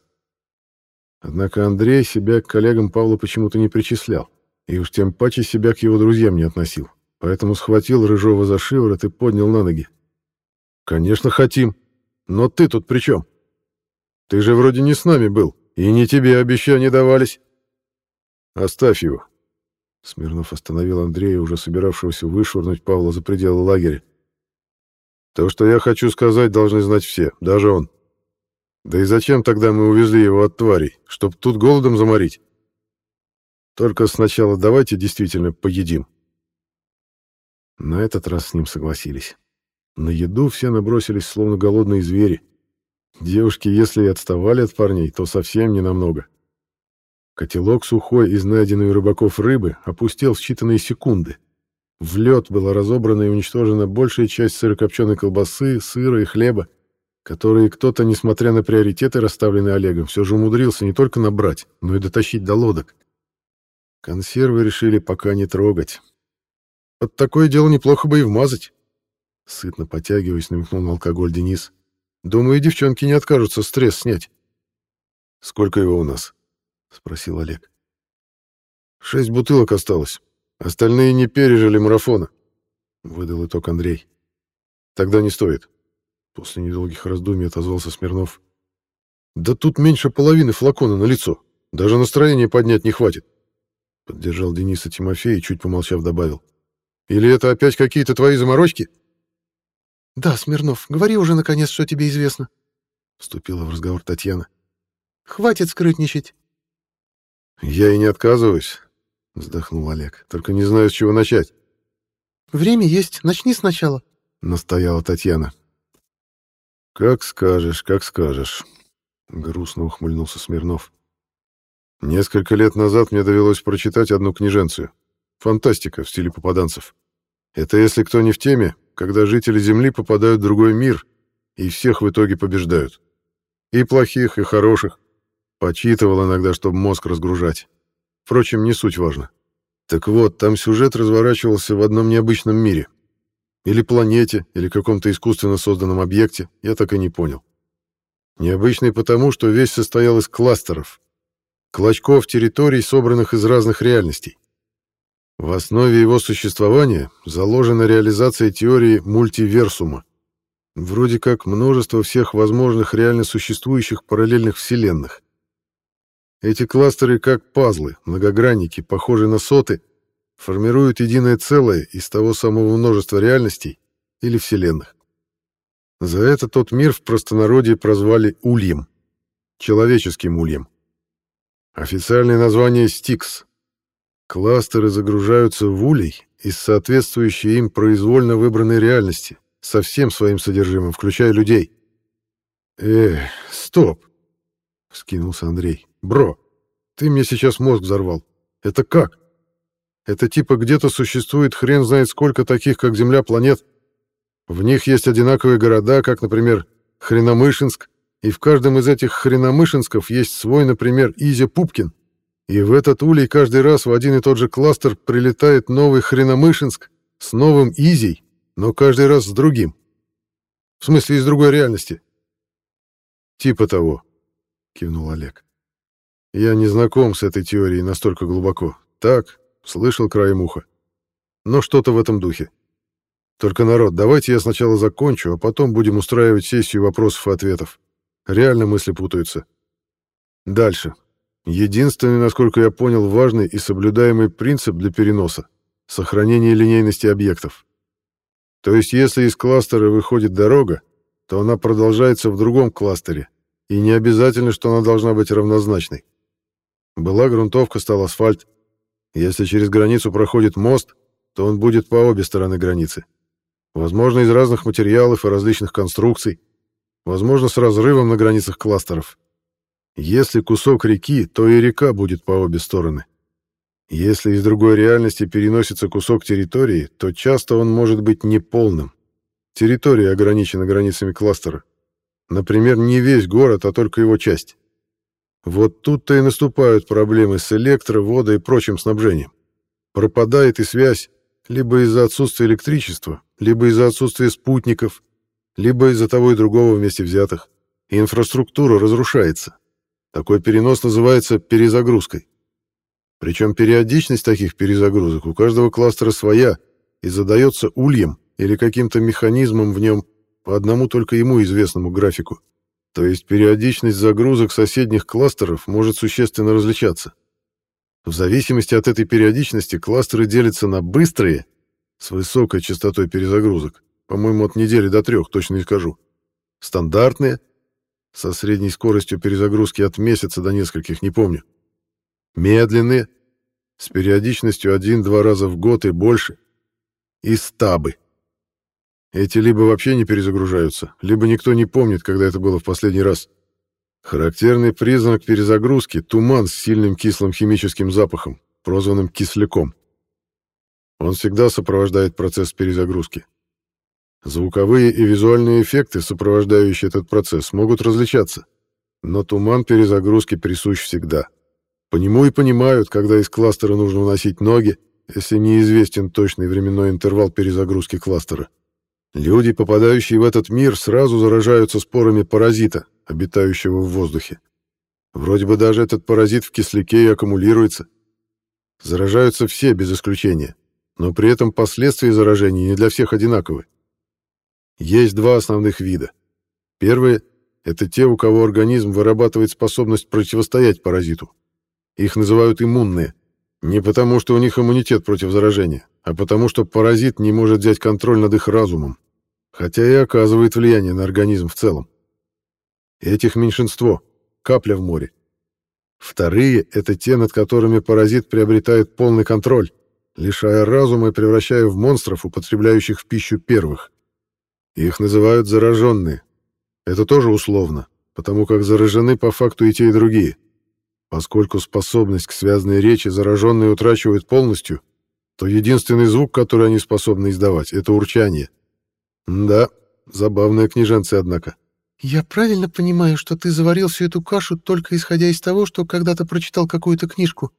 Однако Андрей себя к коллегам Павла почему-то не причислял, и уж тем паче себя к его друзьям не относил. Поэтому схватил Рыжова за шиворот и поднял на ноги. «Конечно, хотим. Но ты тут при чем? Ты же вроде не с нами был, и не тебе обещания давались. Оставь его. Смирнов остановил Андрея, уже собиравшегося вышвырнуть Павла за пределы лагеря. «То, что я хочу сказать, должны знать все, даже он. Да и зачем тогда мы увезли его от тварей? Чтоб тут голодом заморить? Только сначала давайте действительно поедим. На этот раз с ним согласились. На еду все набросились, словно голодные звери. Девушки, если и отставали от парней, то совсем ненамного. Котелок сухой из найденной у рыбаков рыбы опустел в считанные секунды. В лед была разобрана и уничтожена большая часть сырокопченой колбасы, сыра и хлеба, которые кто-то, несмотря на приоритеты, расставленные Олегом, все же умудрился не только набрать, но и дотащить до лодок. Консервы решили пока не трогать. Под такое дело неплохо бы и вмазать. Сытно потягиваясь, намекнул на алкоголь Денис. Думаю, девчонки не откажутся стресс снять. Сколько его у нас? Спросил Олег. Шесть бутылок осталось. Остальные не пережили марафона. Выдал итог Андрей. Тогда не стоит. После недолгих раздумий отозвался Смирнов. Да тут меньше половины флакона на лицо. Даже настроение поднять не хватит. Поддержал Дениса Тимофей и, чуть помолчав, добавил. Или это опять какие-то твои заморочки? — «Да, Смирнов, говори уже, наконец, что тебе известно», — вступила в разговор Татьяна. «Хватит скрытничать». «Я и не отказываюсь», — вздохнул Олег. «Только не знаю, с чего начать». «Время есть, начни сначала», — настояла Татьяна. «Как скажешь, как скажешь», — грустно ухмыльнулся Смирнов. «Несколько лет назад мне довелось прочитать одну книженцию. Фантастика в стиле попаданцев. Это, если кто не в теме, когда жители Земли попадают в другой мир и всех в итоге побеждают. И плохих, и хороших. Почитывал иногда, чтобы мозг разгружать. Впрочем, не суть важно. Так вот, там сюжет разворачивался в одном необычном мире. Или планете, или каком-то искусственно созданном объекте, я так и не понял. Необычный потому, что весь состоял из кластеров. Клочков территорий, собранных из разных реальностей. В основе его существования заложена реализация теории мультиверсума. Вроде как множество всех возможных реально существующих параллельных вселенных. Эти кластеры как пазлы, многогранники, похожие на соты, формируют единое целое из того самого множества реальностей или вселенных. За это тот мир в простонародье прозвали Ульем, человеческим Ульем. Официальное название Стикс, Кластеры загружаются в улей из соответствующей им произвольно выбранной реальности, со всем своим содержимым, включая людей. «Э, стоп!» — вскинулся Андрей. «Бро, ты мне сейчас мозг взорвал. Это как? Это типа где-то существует хрен знает сколько таких, как Земля, планет. В них есть одинаковые города, как, например, Хреномышинск, и в каждом из этих Хреномышинсков есть свой, например, Изя Пупкин. И в этот улей каждый раз в один и тот же кластер прилетает новый Хреномышинск с новым Изей, но каждый раз с другим. В смысле, из другой реальности. Типа того, кивнул Олег. Я не знаком с этой теорией настолько глубоко. Так, слышал краем уха. Но что-то в этом духе. Только, народ, давайте я сначала закончу, а потом будем устраивать сессию вопросов и ответов. Реально мысли путаются. Дальше. Единственный, насколько я понял, важный и соблюдаемый принцип для переноса — сохранение линейности объектов. То есть если из кластера выходит дорога, то она продолжается в другом кластере, и не обязательно, что она должна быть равнозначной. Была грунтовка, стал асфальт. Если через границу проходит мост, то он будет по обе стороны границы. Возможно, из разных материалов и различных конструкций. Возможно, с разрывом на границах кластеров. Если кусок реки, то и река будет по обе стороны. Если из другой реальности переносится кусок территории, то часто он может быть неполным. Территория ограничена границами кластера. Например, не весь город, а только его часть. Вот тут-то и наступают проблемы с электро, водой и прочим снабжением. Пропадает и связь, либо из-за отсутствия электричества, либо из-за отсутствия спутников, либо из-за того и другого вместе взятых. И инфраструктура разрушается. Такой перенос называется перезагрузкой. Причем периодичность таких перезагрузок у каждого кластера своя и задается ульем или каким-то механизмом в нем по одному только ему известному графику. То есть периодичность загрузок соседних кластеров может существенно различаться. В зависимости от этой периодичности кластеры делятся на быстрые, с высокой частотой перезагрузок, по-моему, от недели до трех, точно не скажу, стандартные, со средней скоростью перезагрузки от месяца до нескольких, не помню. Медленные с периодичностью один-два раза в год и больше, и стабы. Эти либо вообще не перезагружаются, либо никто не помнит, когда это было в последний раз. Характерный признак перезагрузки — туман с сильным кислым химическим запахом, прозванным кисляком. Он всегда сопровождает процесс перезагрузки. Звуковые и визуальные эффекты, сопровождающие этот процесс, могут различаться, но туман перезагрузки присущ всегда. По нему и понимают, когда из кластера нужно уносить ноги, если неизвестен точный временной интервал перезагрузки кластера. Люди, попадающие в этот мир, сразу заражаются спорами паразита, обитающего в воздухе. Вроде бы даже этот паразит в кисляке и аккумулируется. Заражаются все без исключения, но при этом последствия заражения не для всех одинаковы. Есть два основных вида. Первые — это те, у кого организм вырабатывает способность противостоять паразиту. Их называют иммунные. Не потому, что у них иммунитет против заражения, а потому, что паразит не может взять контроль над их разумом, хотя и оказывает влияние на организм в целом. Этих меньшинство, капля в море. Вторые — это те, над которыми паразит приобретает полный контроль, лишая разума и превращая в монстров, употребляющих в пищу первых. Их называют зараженные. Это тоже условно, потому как заражены по факту и те, и другие. Поскольку способность к связанной речи зараженные утрачивают полностью, то единственный звук, который они способны издавать, — это урчание. Да, забавные княженцы, однако. «Я правильно понимаю, что ты заварил всю эту кашу только исходя из того, что когда-то прочитал какую-то книжку?»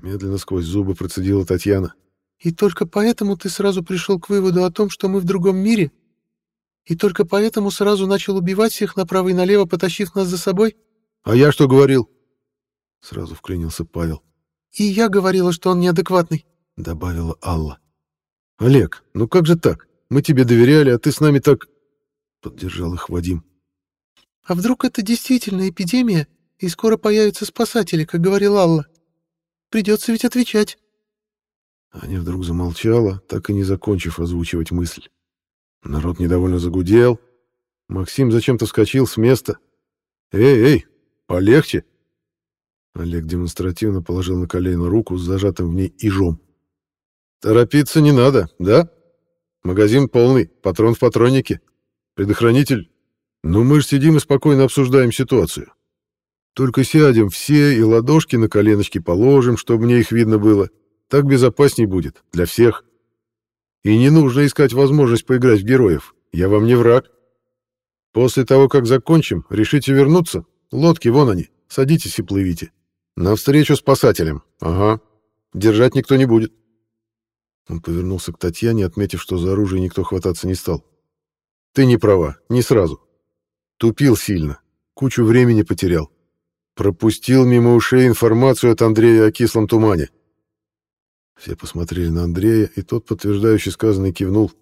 Медленно сквозь зубы процедила Татьяна. «И только поэтому ты сразу пришел к выводу о том, что мы в другом мире? И только поэтому сразу начал убивать всех направо и налево, потащив нас за собой?» «А я что говорил?» Сразу вклинился Павел. «И я говорила, что он неадекватный», — добавила Алла. «Олег, ну как же так? Мы тебе доверяли, а ты с нами так...» Поддержал их Вадим. «А вдруг это действительно эпидемия, и скоро появятся спасатели, как говорила Алла? Придется ведь отвечать». Аня вдруг замолчала, так и не закончив озвучивать мысль. Народ недовольно загудел. Максим зачем-то вскочил с места. «Эй, эй, полегче!» Олег демонстративно положил на колено руку с зажатым в ней ижом. «Торопиться не надо, да? Магазин полный, патрон в патроннике, предохранитель. Ну мы же сидим и спокойно обсуждаем ситуацию. Только сядем все и ладошки на коленочки положим, чтобы мне их видно было. Так безопасней будет, для всех. И не нужно искать возможность поиграть в героев. Я вам не враг. После того, как закончим, решите вернуться? Лодки, вон они. Садитесь и плывите. Навстречу спасателям. Ага. Держать никто не будет. Он повернулся к Татьяне, отметив, что за оружие никто хвататься не стал. Ты не права, не сразу. Тупил сильно. Кучу времени потерял. Пропустил мимо ушей информацию от Андрея о кислом тумане. Все посмотрели на Андрея, и тот, подтверждающий сказанное, кивнул.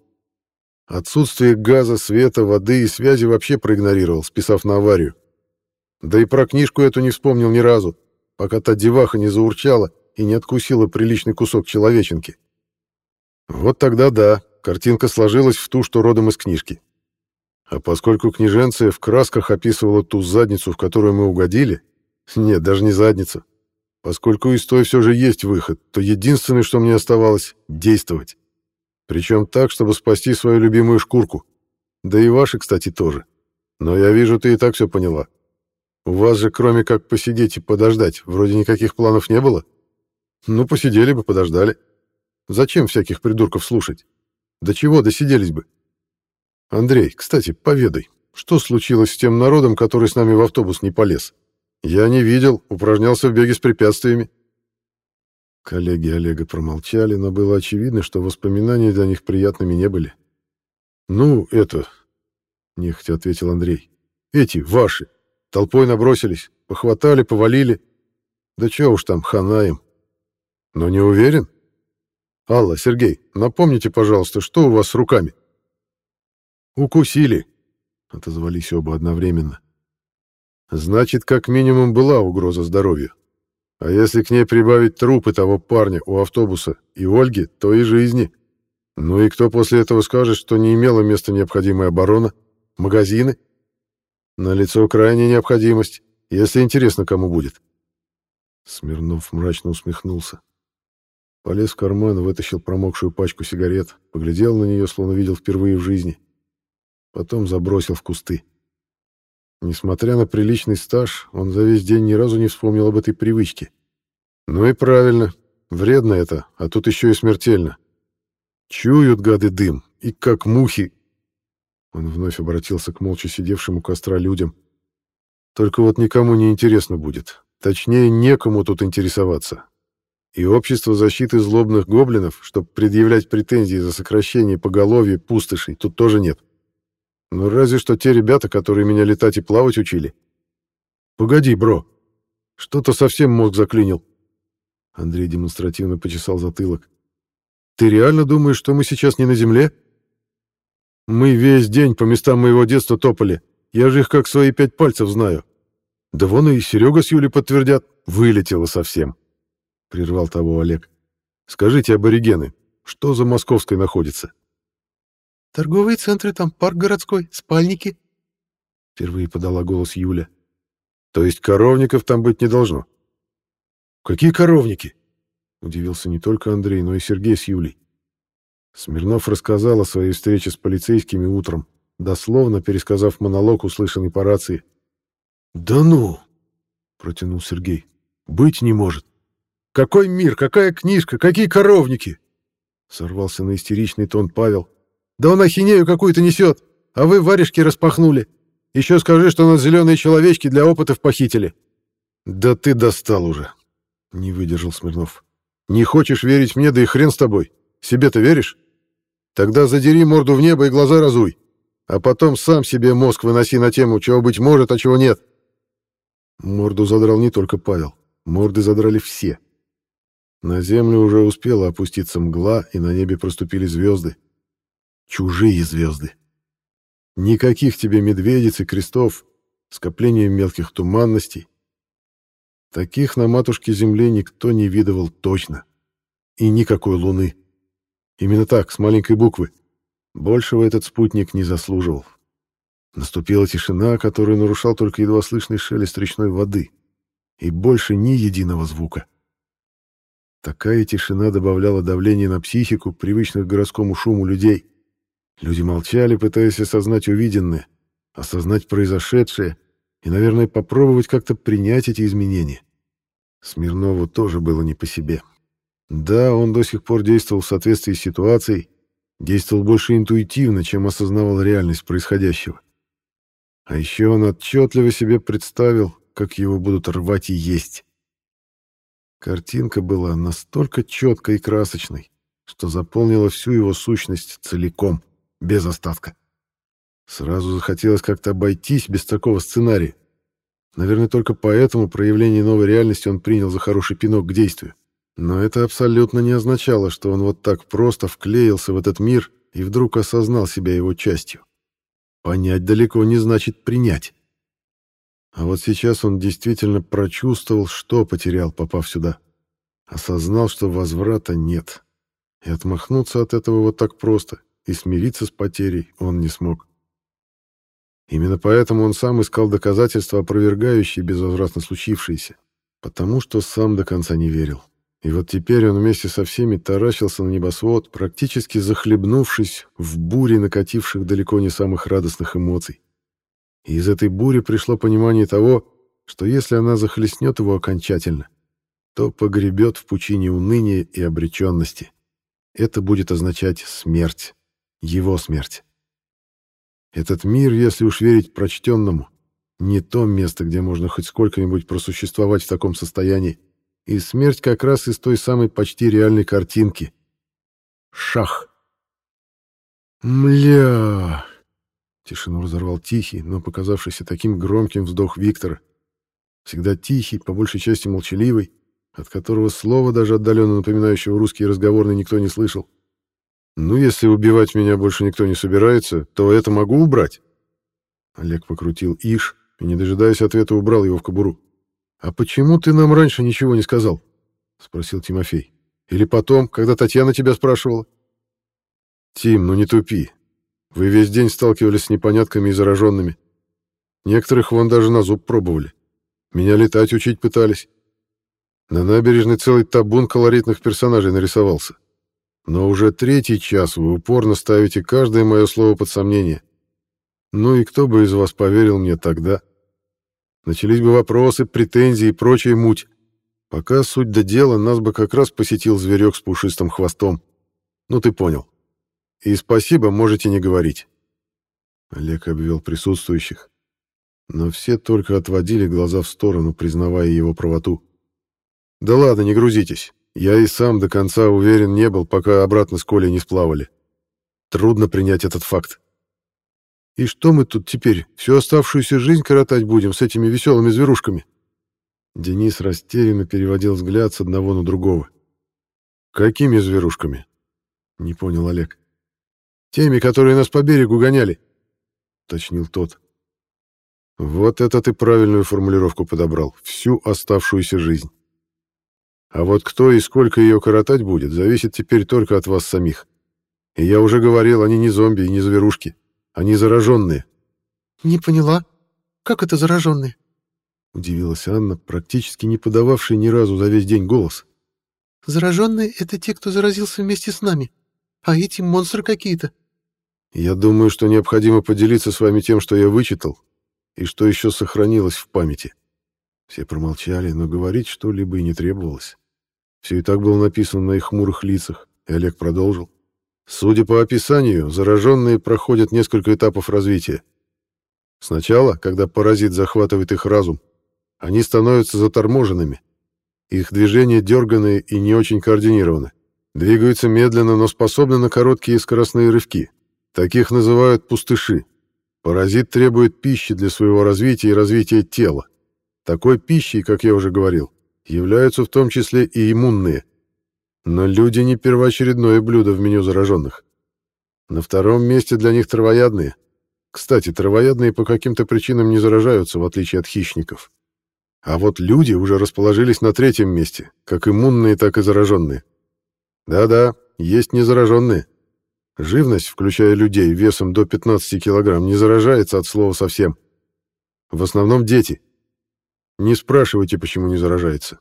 Отсутствие газа, света, воды и связи вообще проигнорировал, списав на аварию. Да и про книжку эту не вспомнил ни разу пока та деваха не заурчала и не откусила приличный кусок человеченки. Вот тогда да, картинка сложилась в ту, что родом из книжки. А поскольку княженция в красках описывала ту задницу, в которую мы угодили, нет, даже не задницу, поскольку из той все же есть выход, то единственное, что мне оставалось — действовать. Причем так, чтобы спасти свою любимую шкурку. Да и ваши, кстати, тоже. Но я вижу, ты и так все поняла. У вас же, кроме как посидеть и подождать, вроде никаких планов не было? Ну, посидели бы, подождали. Зачем всяких придурков слушать? До чего досиделись бы? Андрей, кстати, поведай, что случилось с тем народом, который с нами в автобус не полез? Я не видел, упражнялся в беге с препятствиями. Коллеги Олега промолчали, но было очевидно, что воспоминания для них приятными не были. «Ну, это...» — нехотя ответил Андрей. «Эти, ваши. Толпой набросились, похватали, повалили. Да чего уж там, хана им. Но не уверен? Алла, Сергей, напомните, пожалуйста, что у вас с руками? Укусили, отозвались оба одновременно. Значит, как минимум была угроза здоровью. А если к ней прибавить трупы того парня у автобуса и Ольги, то и жизни. Ну и кто после этого скажет, что не имела места необходимая оборона? Магазины? На лицо крайняя необходимость, если интересно, кому будет. Смирнов мрачно усмехнулся. Полез в карман, вытащил промокшую пачку сигарет, поглядел на нее, словно видел впервые в жизни. Потом забросил в кусты. Несмотря на приличный стаж, он за весь день ни разу не вспомнил об этой привычке. Ну и правильно, вредно это, а тут еще и смертельно. Чуют гады дым, и как мухи... Он вновь обратился к молча сидевшим у костра людям. Только вот никому не интересно будет. Точнее, некому тут интересоваться. И общество защиты злобных гоблинов, чтобы предъявлять претензии за сокращение поголовья пустошей, тут тоже нет. Ну, разве что те ребята, которые меня летать и плавать учили. Погоди, бро. Что-то совсем мозг заклинил. Андрей демонстративно почесал затылок. Ты реально думаешь, что мы сейчас не на земле? Мы весь день по местам моего детства топали. Я же их как свои пять пальцев знаю. Да вон и Серега с Юлей подтвердят. Вылетело совсем. — прервал того Олег. «Скажите, аборигены, что за Московской находится?» «Торговые центры, там парк городской, спальники», — впервые подала голос Юля. «То есть коровников там быть не должно?» «Какие коровники?» — удивился не только Андрей, но и Сергей с Юлей. Смирнов рассказал о своей встрече с полицейскими утром, дословно пересказав монолог, услышанный по рации. «Да ну!» — протянул Сергей. «Быть не может!» Какой мир, какая книжка, какие коровники!» Сорвался на истеричный тон Павел. «Да он ахинею какую-то несет, а вы варежки распахнули. Еще скажи, что нас зеленые человечки для опытов похитили». «Да ты достал уже!» — не выдержал Смирнов. «Не хочешь верить мне, да и хрен с тобой. Себе-то веришь? Тогда задери морду в небо и глаза разуй, а потом сам себе мозг выноси на тему, чего быть может, а чего нет». Морду задрал не только Павел, морды задрали все. На землю уже успела опуститься мгла, и на небе проступили звезды. Чужие звезды. Никаких тебе медведиц и крестов, скопления мелких туманностей. Таких на матушке Земле никто не видывал точно. И никакой луны. Именно так, с маленькой буквы. Большего этот спутник не заслуживал. Наступила тишина, которую нарушал только едва слышный шелест речной воды. И больше ни единого звука. Такая тишина добавляла давление на психику, привычных к городскому шуму людей. Люди молчали, пытаясь осознать увиденное, осознать произошедшее и, наверное, попробовать как-то принять эти изменения. Смирнову тоже было не по себе. Да, он до сих пор действовал в соответствии с ситуацией, действовал больше интуитивно, чем осознавал реальность происходящего. А еще он отчетливо себе представил, как его будут рвать и есть. Картинка была настолько четкой и красочной, что заполнила всю его сущность целиком, без остатка. Сразу захотелось как-то обойтись без такого сценария. Наверное, только поэтому проявление новой реальности он принял за хороший пинок к действию. Но это абсолютно не означало, что он вот так просто вклеился в этот мир и вдруг осознал себя его частью. Понять далеко не значит принять. А вот сейчас он действительно прочувствовал, что потерял, попав сюда. Осознал, что возврата нет. И отмахнуться от этого вот так просто, и смириться с потерей он не смог. Именно поэтому он сам искал доказательства, опровергающие безвозвратно случившееся, потому что сам до конца не верил. И вот теперь он вместе со всеми таращился на небосвод, практически захлебнувшись в буре накативших далеко не самых радостных эмоций. И из этой бури пришло понимание того, что если она захлестнет его окончательно, то погребет в пучине уныния и обреченности. Это будет означать смерть, его смерть. Этот мир, если уж верить прочтенному, не то место, где можно хоть сколько-нибудь просуществовать в таком состоянии, и смерть как раз из той самой почти реальной картинки. Шах. Мля... Тишину разорвал тихий, но показавшийся таким громким вздох Виктора. Всегда тихий, по большей части молчаливый, от которого слова, даже отдаленно напоминающего русский разговорный, никто не слышал. «Ну, если убивать меня больше никто не собирается, то это могу убрать?» Олег покрутил Иш и, не дожидаясь ответа, убрал его в кобуру. «А почему ты нам раньше ничего не сказал?» — спросил Тимофей. «Или потом, когда Татьяна тебя спрашивала?» «Тим, ну не тупи. Вы весь день сталкивались с непонятками и зараженными. Некоторых вон даже на зуб пробовали. Меня летать учить пытались. На набережной целый табун колоритных персонажей нарисовался. Но уже третий час вы упорно ставите каждое мое слово под сомнение. Ну и кто бы из вас поверил мне тогда? Начались бы вопросы, претензии и прочая муть. Пока суть до дела, нас бы как раз посетил зверек с пушистым хвостом. Ну ты понял. И спасибо можете не говорить. Олег обвел присутствующих. Но все только отводили глаза в сторону, признавая его правоту. Да ладно, не грузитесь. Я и сам до конца уверен не был, пока обратно с Колей не сплавали. Трудно принять этот факт. И что мы тут теперь, всю оставшуюся жизнь коротать будем с этими веселыми зверушками? Денис растерянно переводил взгляд с одного на другого. «Какими зверушками?» — не понял Олег. «Теми, которые нас по берегу гоняли», — точнил тот. «Вот это ты правильную формулировку подобрал. Всю оставшуюся жизнь. А вот кто и сколько ее коротать будет, зависит теперь только от вас самих. И я уже говорил, они не зомби и не зверушки. Они зараженные». «Не поняла. Как это зараженные?» — удивилась Анна, практически не подававшая ни разу за весь день голос. «Зараженные — это те, кто заразился вместе с нами. А эти монстры какие-то». «Я думаю, что необходимо поделиться с вами тем, что я вычитал, и что еще сохранилось в памяти». Все промолчали, но говорить что-либо и не требовалось. Все и так было написано на их хмурых лицах, и Олег продолжил. Судя по описанию, зараженные проходят несколько этапов развития. Сначала, когда паразит захватывает их разум, они становятся заторможенными. Их движения дерганые и не очень координированы. Двигаются медленно, но способны на короткие скоростные рывки. Таких называют пустыши. Паразит требует пищи для своего развития и развития тела. Такой пищей, как я уже говорил, являются в том числе и иммунные. Но люди не первоочередное блюдо в меню зараженных. На втором месте для них травоядные. Кстати, травоядные по каким-то причинам не заражаются, в отличие от хищников. А вот люди уже расположились на третьем месте, как иммунные, так и зараженные. Да-да, есть незараженные. Живность, включая людей весом до 15 килограмм, не заражается от слова совсем. В основном дети. Не спрашивайте, почему не заражается.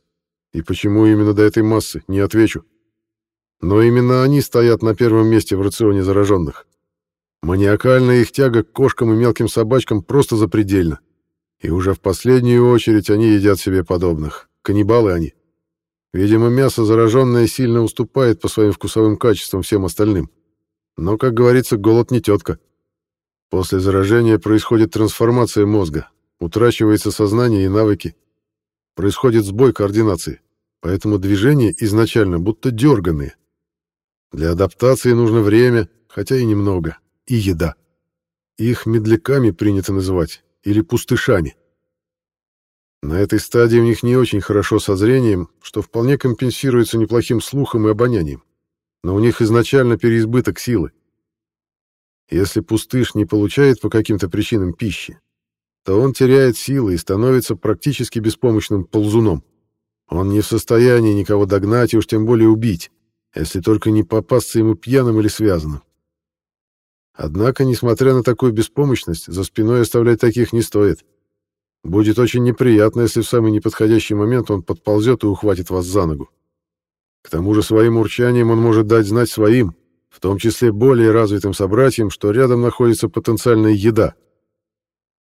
И почему именно до этой массы, не отвечу. Но именно они стоят на первом месте в рационе зараженных. Маниакальная их тяга к кошкам и мелким собачкам просто запредельна. И уже в последнюю очередь они едят себе подобных. Каннибалы они. Видимо, мясо зараженное сильно уступает по своим вкусовым качествам всем остальным. Но, как говорится, голод не тетка. После заражения происходит трансформация мозга, утрачивается сознание и навыки. Происходит сбой координации, поэтому движения изначально будто дерганные. Для адаптации нужно время, хотя и немного, и еда. Их медляками принято называть, или пустышами. На этой стадии у них не очень хорошо со зрением, что вполне компенсируется неплохим слухом и обонянием. Но у них изначально переизбыток силы. Если пустыш не получает по каким-то причинам пищи, то он теряет силы и становится практически беспомощным ползуном. Он не в состоянии никого догнать и уж тем более убить, если только не попасться ему пьяным или связанным. Однако, несмотря на такую беспомощность, за спиной оставлять таких не стоит. Будет очень неприятно, если в самый неподходящий момент он подползет и ухватит вас за ногу. К тому же своим урчанием он может дать знать своим, в том числе более развитым собратьям, что рядом находится потенциальная еда.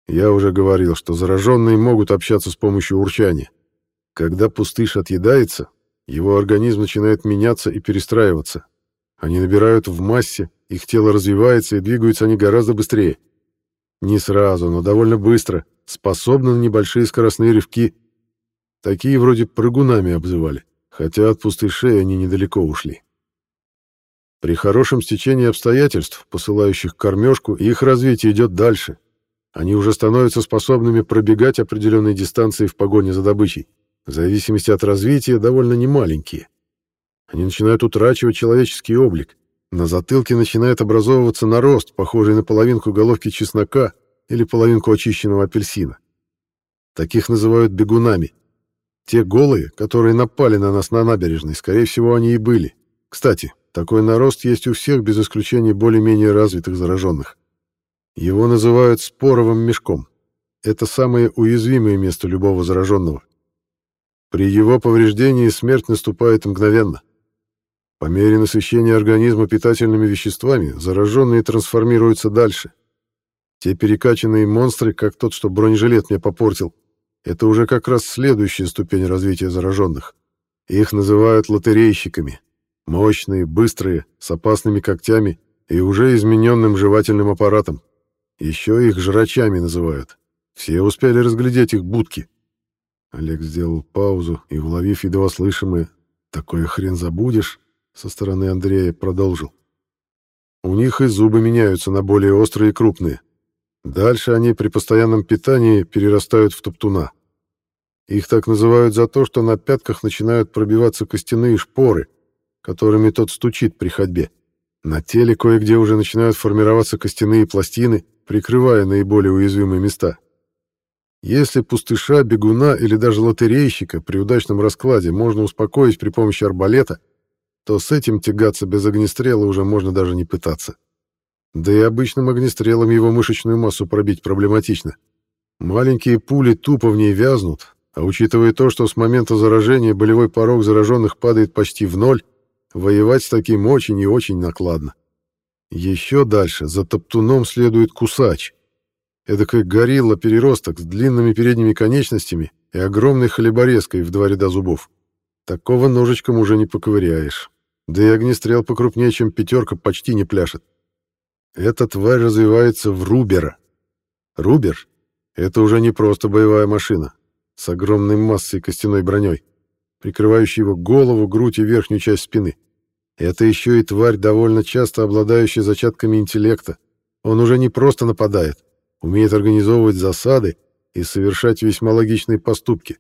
Я уже говорил, что зараженные могут общаться с помощью урчания. Когда пустыш отъедается, его организм начинает меняться и перестраиваться. Они набирают в массе, их тело развивается и двигаются они гораздо быстрее. Не сразу, но довольно быстро, способны на небольшие скоростные рывки. Такие вроде прыгунами обзывали, хотя от пустышей они недалеко ушли. При хорошем стечении обстоятельств, посылающих кормежку, их развитие идет дальше. Они уже становятся способными пробегать определенные дистанции в погоне за добычей. В зависимости от развития довольно немаленькие. Они начинают утрачивать человеческий облик, на затылке начинает образовываться нарост, похожий на половинку головки чеснока или половинку очищенного апельсина. Таких называют бегунами. Те голые, которые напали на нас на набережной, скорее всего, они и были. Кстати, такой нарост есть у всех, без исключения более-менее развитых зараженных. Его называют споровым мешком. Это самое уязвимое место любого зараженного. При его повреждении смерть наступает мгновенно. По мере насыщения организма питательными веществами зараженные трансформируются дальше. Те перекачанные монстры, как тот, что бронежилет мне попортил, это уже как раз следующая ступень развития зараженных. Их называют лотерейщиками. Мощные, быстрые, с опасными когтями и уже измененным жевательным аппаратом. Еще их жрачами называют. Все успели разглядеть их будки. Олег сделал паузу и, уловив едва слышимое «такое хрен забудешь», со стороны Андрея продолжил. У них и зубы меняются на более острые и крупные. Дальше они при постоянном питании перерастают в топтуна. Их так называют за то, что на пятках начинают пробиваться костяные шпоры, которыми тот стучит при ходьбе. На теле кое-где уже начинают формироваться костяные пластины, прикрывая наиболее уязвимые места. Если пустыша, бегуна или даже лотерейщика при удачном раскладе можно успокоить при помощи арбалета, то с этим тягаться без огнестрела уже можно даже не пытаться. Да и обычным огнестрелом его мышечную массу пробить проблематично. Маленькие пули тупо в ней вязнут, а учитывая то, что с момента заражения болевой порог зараженных падает почти в ноль, воевать с таким очень и очень накладно. Еще дальше за топтуном следует кусач. Эдакая горилла-переросток с длинными передними конечностями и огромной хлеборезкой в два ряда зубов. Такого ножичком уже не поковыряешь. Да и огнестрел покрупнее, чем пятерка, почти не пляшет. Эта тварь развивается в Рубера. Рубер — это уже не просто боевая машина с огромной массой костяной броней, прикрывающей его голову, грудь и верхнюю часть спины. Это еще и тварь, довольно часто обладающая зачатками интеллекта. Он уже не просто нападает, умеет организовывать засады и совершать весьма логичные поступки.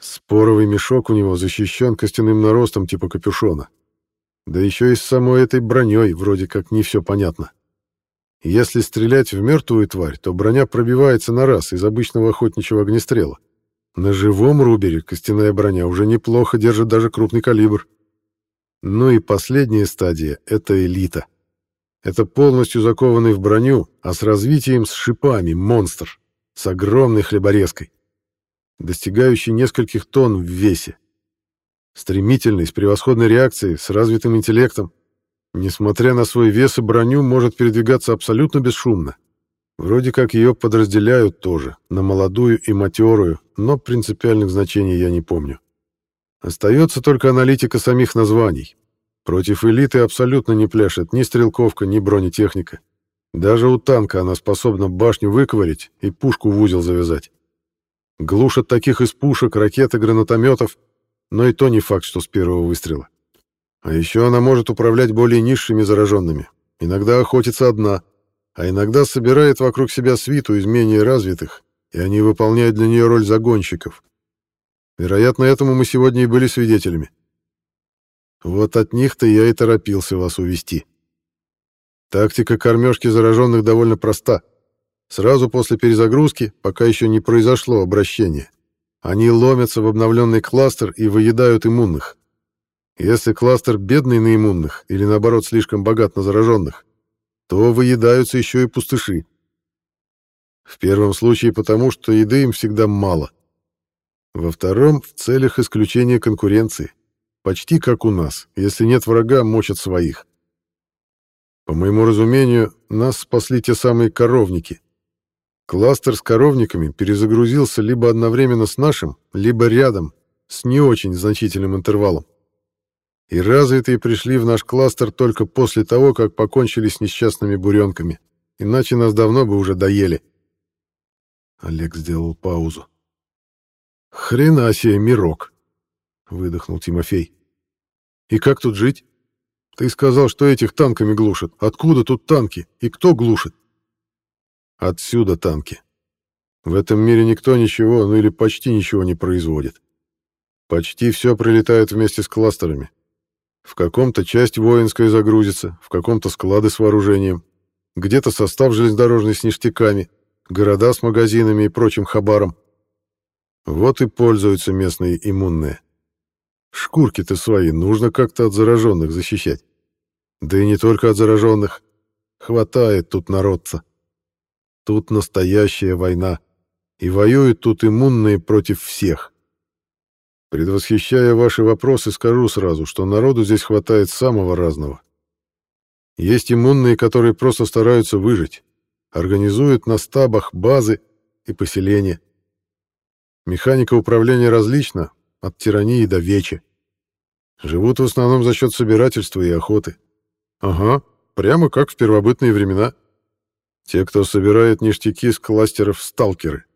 Споровый мешок у него защищен костяным наростом типа капюшона. Да еще и с самой этой броней вроде как не все понятно. Если стрелять в мертвую тварь, то броня пробивается на раз из обычного охотничьего огнестрела. На живом рубере костяная броня уже неплохо держит даже крупный калибр. Ну и последняя стадия — это элита. Это полностью закованный в броню, а с развитием с шипами монстр, с огромной хлеборезкой, достигающий нескольких тонн в весе. Стремительный, с превосходной реакцией, с развитым интеллектом, Несмотря на свой вес и броню, может передвигаться абсолютно бесшумно. Вроде как ее подразделяют тоже, на молодую и матерую, но принципиальных значений я не помню. Остается только аналитика самих названий. Против элиты абсолютно не пляшет ни стрелковка, ни бронетехника. Даже у танка она способна башню выковырять и пушку в узел завязать. Глушат таких из пушек, ракет и гранатометов, но и то не факт, что с первого выстрела. А еще она может управлять более низшими зараженными. Иногда охотится одна, а иногда собирает вокруг себя свиту из менее развитых, и они выполняют для нее роль загонщиков. Вероятно, этому мы сегодня и были свидетелями. Вот от них-то я и торопился вас увести. Тактика кормежки зараженных довольно проста. Сразу после перезагрузки, пока еще не произошло обращение, они ломятся в обновленный кластер и выедают иммунных. Если кластер бедный на иммунных или, наоборот, слишком богат на зараженных, то выедаются еще и пустыши. В первом случае потому, что еды им всегда мало. Во втором — в целях исключения конкуренции. Почти как у нас. Если нет врага, мочат своих. По моему разумению, нас спасли те самые коровники. Кластер с коровниками перезагрузился либо одновременно с нашим, либо рядом, с не очень значительным интервалом и развитые пришли в наш кластер только после того, как покончили с несчастными буренками. Иначе нас давно бы уже доели. Олег сделал паузу. «Хрена себе мирок!» — выдохнул Тимофей. «И как тут жить? Ты сказал, что этих танками глушат. Откуда тут танки? И кто глушит?» «Отсюда танки. В этом мире никто ничего, ну или почти ничего не производит. Почти все прилетает вместе с кластерами. В каком-то часть воинская загрузится, в каком-то склады с вооружением, где-то состав железнодорожный с ништяками, города с магазинами и прочим хабаром. Вот и пользуются местные иммунные. Шкурки-то свои нужно как-то от зараженных защищать. Да и не только от зараженных. Хватает тут народца. Тут настоящая война. И воюют тут иммунные против всех. Предвосхищая ваши вопросы, скажу сразу, что народу здесь хватает самого разного. Есть иммунные, которые просто стараются выжить, организуют на стабах базы и поселения. Механика управления различна, от тирании до вечи. Живут в основном за счет собирательства и охоты. Ага, прямо как в первобытные времена. Те, кто собирает ништяки с кластеров «сталкеры».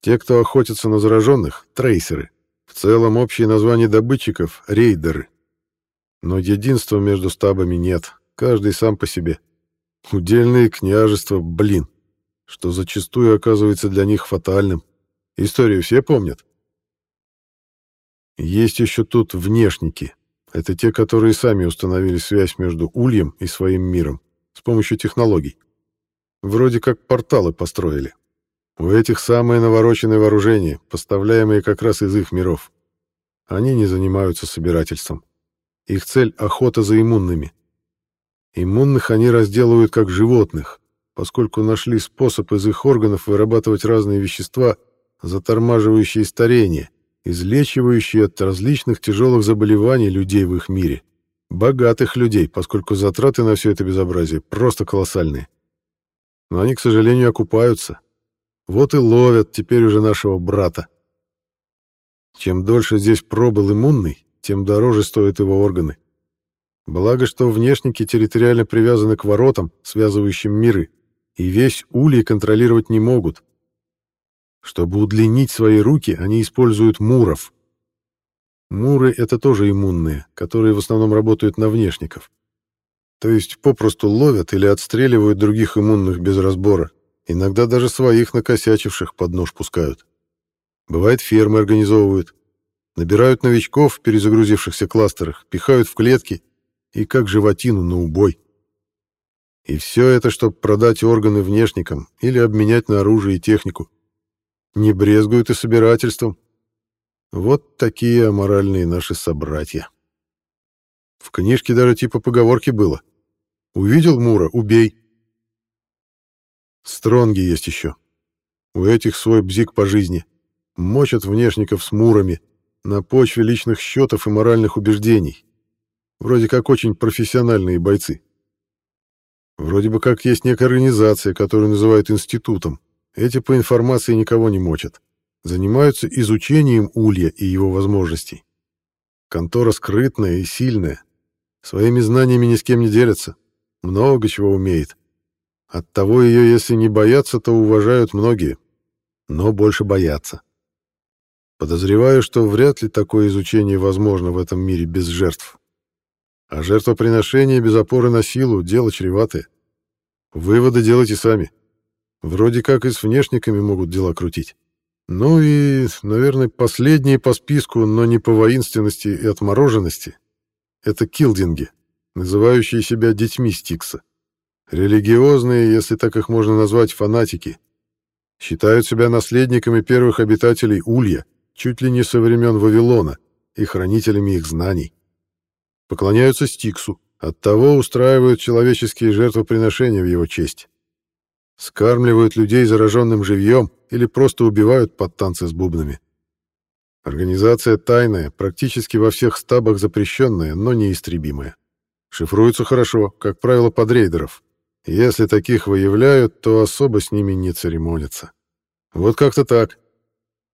Те, кто охотится на зараженных — трейсеры. В целом общее название добытчиков — рейдеры. Но единства между стабами нет, каждый сам по себе. Удельные княжества, блин, что зачастую оказывается для них фатальным. Историю все помнят. Есть еще тут внешники. Это те, которые сами установили связь между Ульем и своим миром с помощью технологий. Вроде как порталы построили. У этих самое навороченное вооружение, поставляемое как раз из их миров. Они не занимаются собирательством. Их цель — охота за иммунными. Иммунных они разделывают как животных, поскольку нашли способ из их органов вырабатывать разные вещества, затормаживающие старение, излечивающие от различных тяжелых заболеваний людей в их мире. Богатых людей, поскольку затраты на все это безобразие просто колоссальные. Но они, к сожалению, окупаются. Вот и ловят теперь уже нашего брата. Чем дольше здесь пробыл иммунный, тем дороже стоят его органы. Благо, что внешники территориально привязаны к воротам, связывающим миры, и весь улей контролировать не могут. Чтобы удлинить свои руки, они используют муров. Муры — это тоже иммунные, которые в основном работают на внешников. То есть попросту ловят или отстреливают других иммунных без разбора, иногда даже своих накосячивших под нож пускают. Бывает, фермы организовывают, набирают новичков в перезагрузившихся кластерах, пихают в клетки и как животину на убой. И все это, чтобы продать органы внешникам или обменять на оружие и технику. Не брезгуют и собирательством. Вот такие аморальные наши собратья. В книжке даже типа поговорки было. Увидел Мура — убей. Стронги есть еще. У этих свой бзик по жизни. Мочат внешников с Мурами на почве личных счетов и моральных убеждений. Вроде как очень профессиональные бойцы. Вроде бы как есть некая организация, которую называют институтом. Эти по информации никого не мочат. Занимаются изучением улья и его возможностей. Контора скрытная и сильная. Своими знаниями ни с кем не делятся. Много чего умеет. Оттого ее, если не боятся, то уважают многие. Но больше боятся. Подозреваю, что вряд ли такое изучение возможно в этом мире без жертв. А жертвоприношение без опоры на силу — дело чреватое. Выводы делайте сами. Вроде как и с внешниками могут дела крутить. Ну и, наверное, последние по списку, но не по воинственности и отмороженности — это килдинги, называющие себя детьми Стикса. Религиозные, если так их можно назвать, фанатики. Считают себя наследниками первых обитателей Улья, чуть ли не со времен Вавилона, и хранителями их знаний поклоняются Стиксу, оттого устраивают человеческие жертвоприношения в его честь. Скармливают людей зараженным живьем или просто убивают под танцы с бубнами. Организация тайная, практически во всех стабах запрещенная, но неистребимая. Шифруется хорошо, как правило, под рейдеров. Если таких выявляют, то особо с ними не церемонятся. Вот как-то так.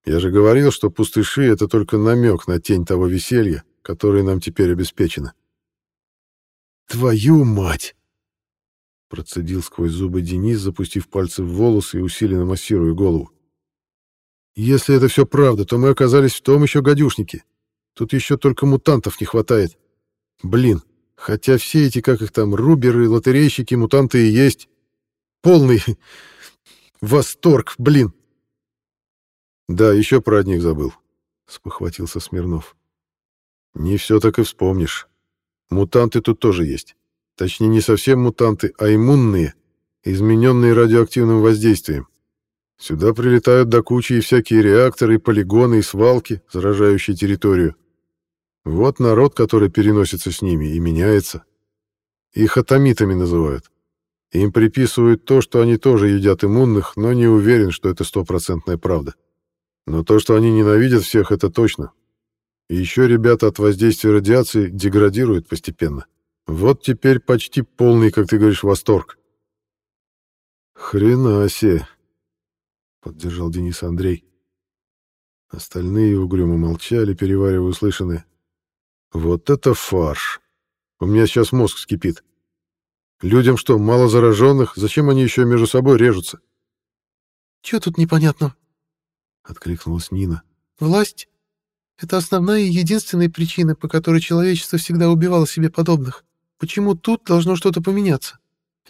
Я же говорил, что пустыши — это только намек на тень того веселья, которое нам теперь обеспечено. «Твою мать!» Процедил сквозь зубы Денис, запустив пальцы в волосы и усиленно массируя голову. «Если это все правда, то мы оказались в том еще гадюшнике. Тут еще только мутантов не хватает. Блин, хотя все эти, как их там, руберы, лотерейщики, мутанты и есть. Полный восторг, блин!» «Да, еще про одних забыл», — спохватился Смирнов. Не все так и вспомнишь. Мутанты тут тоже есть. Точнее, не совсем мутанты, а иммунные, измененные радиоактивным воздействием. Сюда прилетают до кучи и всякие реакторы, и полигоны, и свалки, заражающие территорию. Вот народ, который переносится с ними, и меняется. Их атомитами называют. Им приписывают то, что они тоже едят иммунных, но не уверен, что это стопроцентная правда. Но то, что они ненавидят всех, это точно. И еще ребята от воздействия радиации деградируют постепенно. Вот теперь почти полный, как ты говоришь, восторг. Хрена себе, поддержал Денис Андрей. Остальные угрюмо молчали, переваривая услышанное. Вот это фарш. У меня сейчас мозг скипит. Людям что, мало зараженных? Зачем они еще между собой режутся? Че тут непонятно? Откликнулась Нина. Власть — это основная и единственная причина, по которой человечество всегда убивало себе подобных. Почему тут должно что-то поменяться?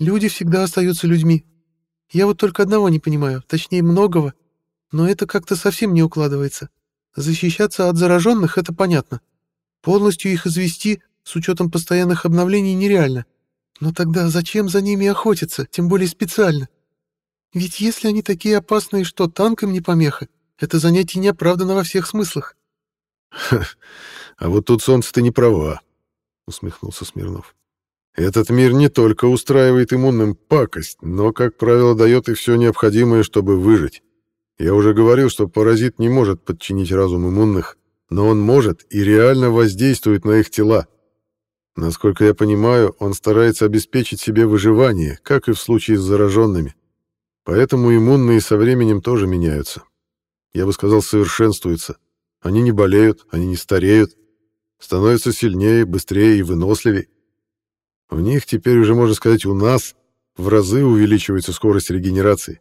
Люди всегда остаются людьми. Я вот только одного не понимаю, точнее многого, но это как-то совсем не укладывается. Защищаться от зараженных — это понятно. Полностью их извести с учетом постоянных обновлений нереально. Но тогда зачем за ними охотиться, тем более специально? Ведь если они такие опасные, что танкам не помеха, это занятие не оправдано во всех смыслах. — А вот тут, солнце, ты не права, — усмехнулся Смирнов. Этот мир не только устраивает иммунным пакость, но, как правило, дает и все необходимое, чтобы выжить. Я уже говорил, что паразит не может подчинить разум иммунных, но он может и реально воздействует на их тела. Насколько я понимаю, он старается обеспечить себе выживание, как и в случае с зараженными. Поэтому иммунные со временем тоже меняются. Я бы сказал, совершенствуются. Они не болеют, они не стареют, становятся сильнее, быстрее и выносливее. В них теперь уже, можно сказать, у нас в разы увеличивается скорость регенерации.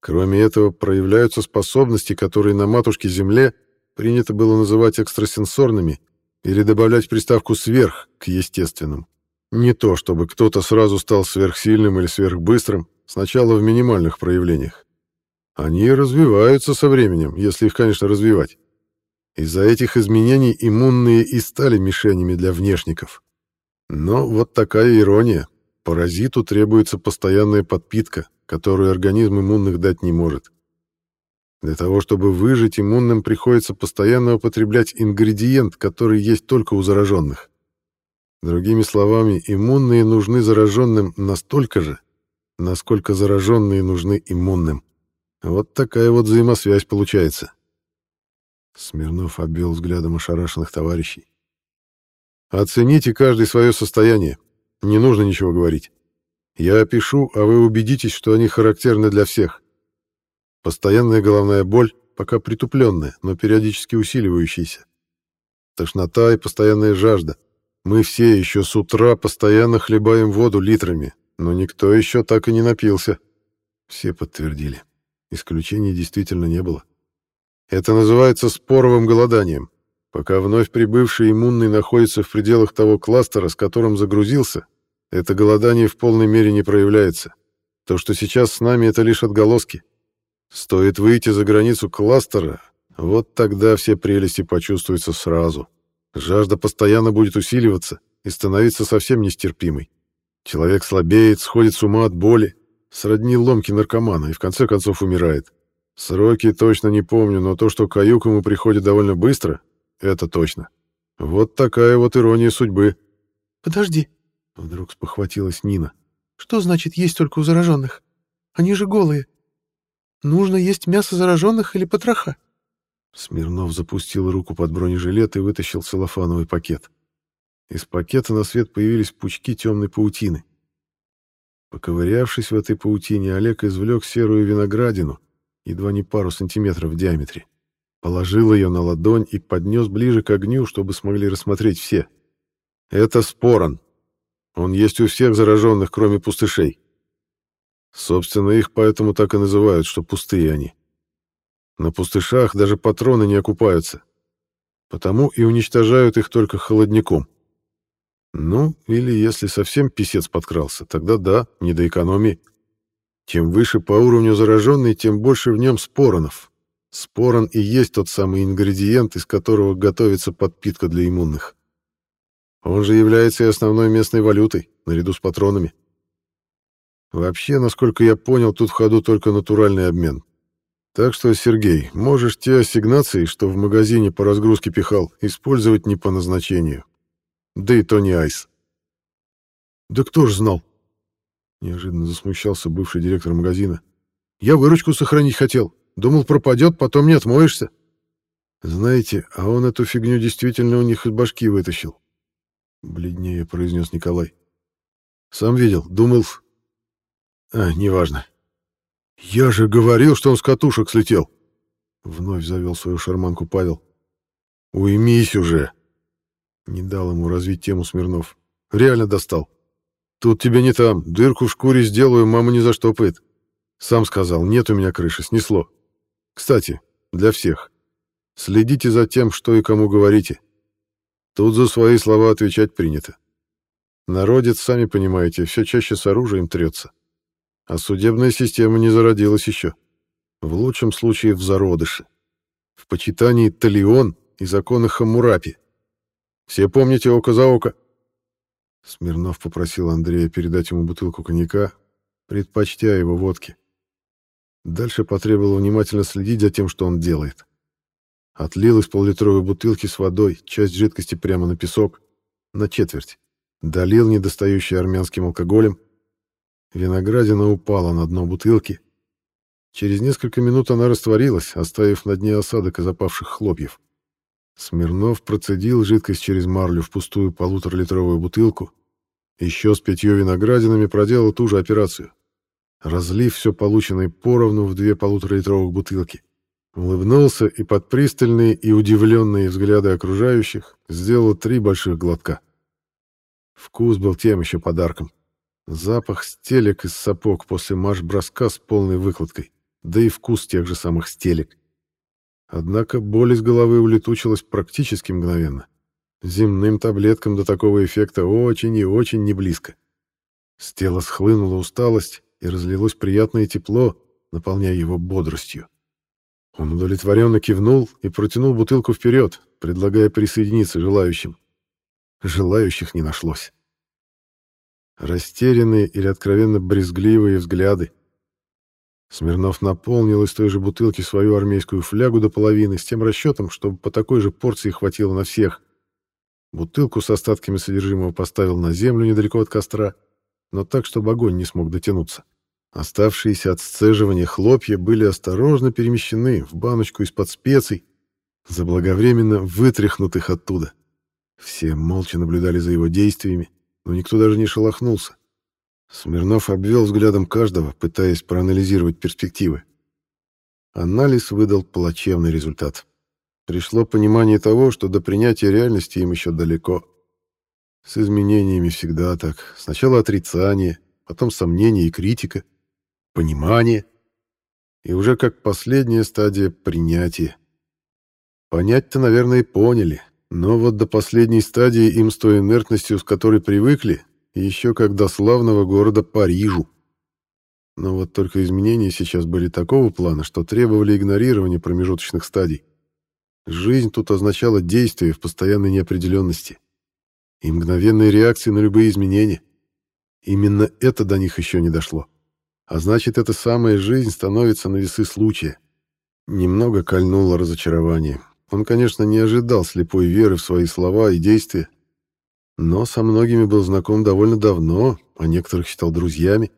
Кроме этого, проявляются способности, которые на матушке Земле принято было называть экстрасенсорными или добавлять приставку «сверх» к естественным. Не то, чтобы кто-то сразу стал сверхсильным или сверхбыстрым, сначала в минимальных проявлениях. Они развиваются со временем, если их, конечно, развивать. Из-за этих изменений иммунные и стали мишенями для внешников. Но вот такая ирония. Паразиту требуется постоянная подпитка, которую организм иммунных дать не может. Для того, чтобы выжить, иммунным приходится постоянно употреблять ингредиент, который есть только у зараженных. Другими словами, иммунные нужны зараженным настолько же, насколько зараженные нужны иммунным. Вот такая вот взаимосвязь получается. Смирнов обвел взглядом ошарашенных товарищей. Оцените каждый свое состояние. Не нужно ничего говорить. Я опишу, а вы убедитесь, что они характерны для всех. Постоянная головная боль, пока притупленная, но периодически усиливающаяся. Тошнота и постоянная жажда. Мы все еще с утра постоянно хлебаем воду литрами, но никто еще так и не напился. Все подтвердили. Исключений действительно не было. Это называется споровым голоданием. Пока вновь прибывший иммунный находится в пределах того кластера, с которым загрузился, это голодание в полной мере не проявляется. То, что сейчас с нами, это лишь отголоски. Стоит выйти за границу кластера, вот тогда все прелести почувствуются сразу. Жажда постоянно будет усиливаться и становиться совсем нестерпимой. Человек слабеет, сходит с ума от боли, сродни ломки наркомана и в конце концов умирает. Сроки точно не помню, но то, что каюк ему приходит довольно быстро, это точно. Вот такая вот ирония судьбы. Подожди. Вдруг спохватилась Нина. Что значит есть только у зараженных? Они же голые. Нужно есть мясо зараженных или потроха? Смирнов запустил руку под бронежилет и вытащил целлофановый пакет. Из пакета на свет появились пучки темной паутины. Поковырявшись в этой паутине, Олег извлек серую виноградину, едва не пару сантиметров в диаметре. Положил ее на ладонь и поднес ближе к огню, чтобы смогли рассмотреть все. Это спорон. Он есть у всех зараженных, кроме пустышей. Собственно, их поэтому так и называют, что пустые они. На пустышах даже патроны не окупаются. Потому и уничтожают их только холодником. Ну, или если совсем писец подкрался, тогда да, не до экономии. Чем выше по уровню зараженный, тем больше в нем споронов, Спорон и есть тот самый ингредиент, из которого готовится подпитка для иммунных. Он же является и основной местной валютой, наряду с патронами. Вообще, насколько я понял, тут в ходу только натуральный обмен. Так что, Сергей, можешь те ассигнации, что в магазине по разгрузке пихал, использовать не по назначению. Да и то не айс. Да кто ж знал? Неожиданно засмущался бывший директор магазина. Я выручку сохранить хотел. Думал, пропадет, потом не отмоешься. Знаете, а он эту фигню действительно у них из башки вытащил. Бледнее произнес Николай. Сам видел, думал... А, неважно. Я же говорил, что он с катушек слетел. Вновь завел свою шарманку Павел. Уймись уже. Не дал ему развить тему Смирнов. Реально достал. Тут тебе не там. Дырку в шкуре сделаю, мама не заштопает. Сам сказал, нет у меня крыши, снесло. Кстати, для всех. Следите за тем, что и кому говорите. Тут за свои слова отвечать принято. Народец, сами понимаете, все чаще с оружием трется. А судебная система не зародилась еще. В лучшем случае в зародыше. В почитании Талион и законы Хаммурапи. Все помните око за око? Смирнов попросил Андрея передать ему бутылку коньяка, предпочтя его водке. Дальше потребовал внимательно следить за тем, что он делает. Отлил из поллитровой бутылки с водой часть жидкости прямо на песок, на четверть. Долил недостающий армянским алкоголем. Виноградина упала на дно бутылки. Через несколько минут она растворилась, оставив на дне осадок из опавших хлопьев. Смирнов процедил жидкость через марлю в пустую полуторалитровую бутылку. Еще с пятью виноградинами проделал ту же операцию. Разлив все полученное поровну в две полуторалитровых бутылки. Улыбнулся и под пристальные и удивленные взгляды окружающих сделал три больших глотка. Вкус был тем еще подарком. Запах стелек из сапог после марш-броска с полной выкладкой, да и вкус тех же самых стелек. Однако боль из головы улетучилась практически мгновенно. Земным таблеткам до такого эффекта очень и очень не близко. С тела схлынула усталость, и разлилось приятное тепло, наполняя его бодростью. Он удовлетворенно кивнул и протянул бутылку вперед, предлагая присоединиться желающим. Желающих не нашлось. Растерянные или откровенно брезгливые взгляды, Смирнов наполнил из той же бутылки свою армейскую флягу до половины с тем расчетом, чтобы по такой же порции хватило на всех. Бутылку с остатками содержимого поставил на землю недалеко от костра, но так, чтобы огонь не смог дотянуться. Оставшиеся от сцеживания хлопья были осторожно перемещены в баночку из-под специй, заблаговременно вытряхнутых оттуда. Все молча наблюдали за его действиями, но никто даже не шелохнулся. Смирнов обвел взглядом каждого, пытаясь проанализировать перспективы. Анализ выдал плачевный результат. Пришло понимание того, что до принятия реальности им еще далеко. С изменениями всегда так. Сначала отрицание, потом сомнение и критика, понимание, и уже как последняя стадия принятия. Понять-то, наверное, и поняли, но вот до последней стадии им с той инертностью, с которой привыкли, еще как до славного города Парижу. Но вот только изменения сейчас были такого плана, что требовали игнорирования промежуточных стадий. Жизнь тут означала действие в постоянной неопределенности и мгновенные реакции на любые изменения. Именно это до них еще не дошло. А значит, эта самая жизнь становится на весы случая. Немного кольнуло разочарование. Он, конечно, не ожидал слепой веры в свои слова и действия, но со многими был знаком довольно давно, а некоторых считал друзьями,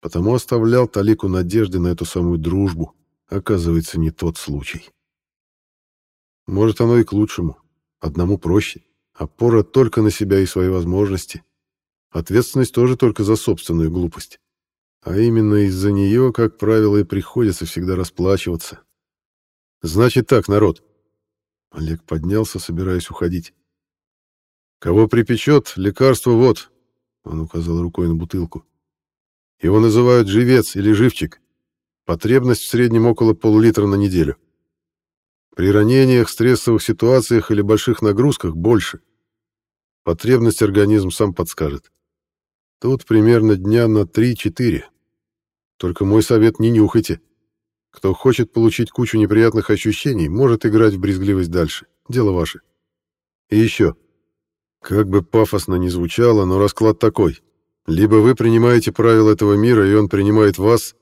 потому оставлял талику надежды на эту самую дружбу. Оказывается, не тот случай. Может, оно и к лучшему. Одному проще. Опора только на себя и свои возможности. Ответственность тоже только за собственную глупость. А именно из-за нее, как правило, и приходится всегда расплачиваться. Значит так, народ. Олег поднялся, собираясь уходить. Кого припечет, лекарство вот. Он указал рукой на бутылку. Его называют живец или живчик. Потребность в среднем около полулитра на неделю. При ранениях, стрессовых ситуациях или больших нагрузках больше. Потребность организм сам подскажет. Тут примерно дня на 3-4. Только мой совет не нюхайте. Кто хочет получить кучу неприятных ощущений, может играть в брезгливость дальше. Дело ваше. И еще. Как бы пафосно ни звучало, но расклад такой. Либо вы принимаете правила этого мира, и он принимает вас,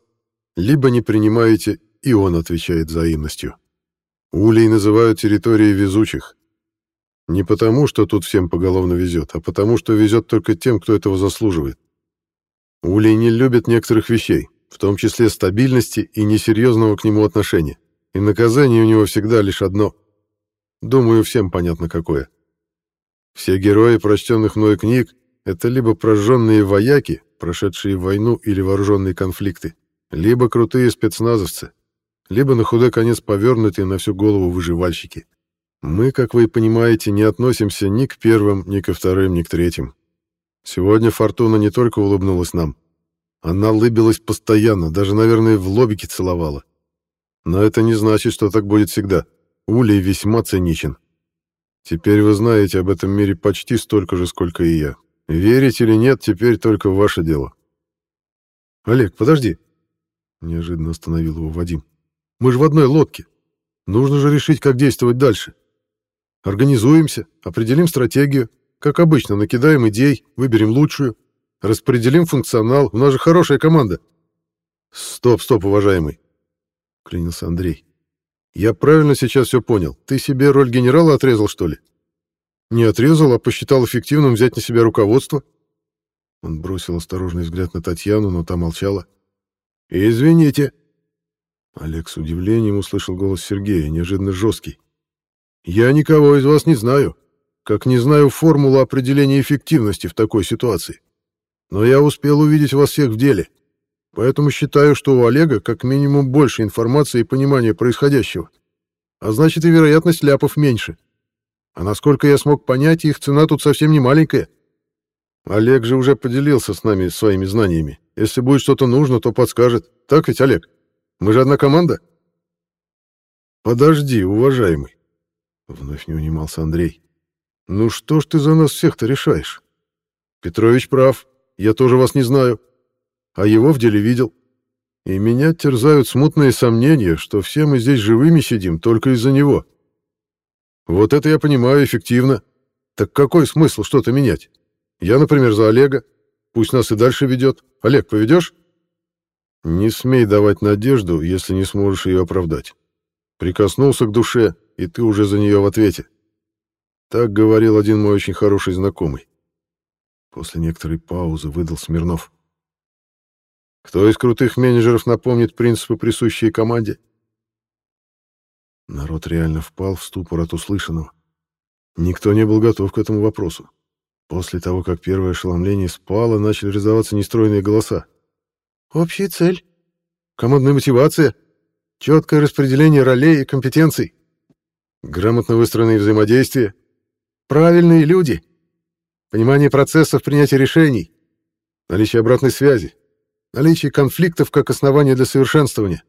либо не принимаете, и он отвечает взаимностью. Улей называют территорией везучих. Не потому, что тут всем поголовно везет, а потому, что везет только тем, кто этого заслуживает. Улей не любит некоторых вещей, в том числе стабильности и несерьезного к нему отношения. И наказание у него всегда лишь одно Думаю, всем понятно какое. Все герои прочтенных мной книг — это либо прожженные вояки, прошедшие войну или вооруженные конфликты, либо крутые спецназовцы, либо на худой конец повернутые на всю голову выживальщики. Мы, как вы понимаете, не относимся ни к первым, ни ко вторым, ни к третьим. Сегодня Фортуна не только улыбнулась нам. Она улыбилась постоянно, даже, наверное, в лобике целовала. Но это не значит, что так будет всегда. Улей весьма циничен. Теперь вы знаете об этом мире почти столько же, сколько и я. Верить или нет, теперь только ваше дело. Олег, подожди. Неожиданно остановил его Вадим. Мы же в одной лодке. Нужно же решить, как действовать дальше. Организуемся, определим стратегию. Как обычно, накидаем идей, выберем лучшую. Распределим функционал. У нас же хорошая команда. Стоп, стоп, уважаемый. Клянился Андрей. Я правильно сейчас все понял. Ты себе роль генерала отрезал, что ли? Не отрезал, а посчитал эффективным взять на себя руководство. Он бросил осторожный взгляд на Татьяну, но та молчала. «Извините». Олег с удивлением услышал голос Сергея, неожиданно жесткий. Я никого из вас не знаю, как не знаю формулу определения эффективности в такой ситуации. Но я успел увидеть вас всех в деле, поэтому считаю, что у Олега как минимум больше информации и понимания происходящего, а значит и вероятность ляпов меньше. А насколько я смог понять, их цена тут совсем не маленькая. Олег же уже поделился с нами своими знаниями. Если будет что-то нужно, то подскажет. Так ведь, Олег? Мы же одна команда? Подожди, уважаемый. Вновь не унимался Андрей. «Ну что ж ты за нас всех-то решаешь? Петрович прав, я тоже вас не знаю, а его в деле видел. И меня терзают смутные сомнения, что все мы здесь живыми сидим только из-за него. Вот это я понимаю эффективно. Так какой смысл что-то менять? Я, например, за Олега. Пусть нас и дальше ведет. Олег, поведешь? Не смей давать надежду, если не сможешь ее оправдать. Прикоснулся к душе, и ты уже за нее в ответе. Так говорил один мой очень хороший знакомый. После некоторой паузы выдал Смирнов. Кто из крутых менеджеров напомнит принципы, присущие команде? Народ реально впал в ступор от услышанного. Никто не был готов к этому вопросу. После того, как первое ошеломление спало, начали раздаваться нестройные голоса. «Общая цель. Командная мотивация. Четкое распределение ролей и компетенций. Грамотно выстроенные взаимодействия. Правильные люди. Понимание процессов принятия решений. Наличие обратной связи. Наличие конфликтов как основание для совершенствования.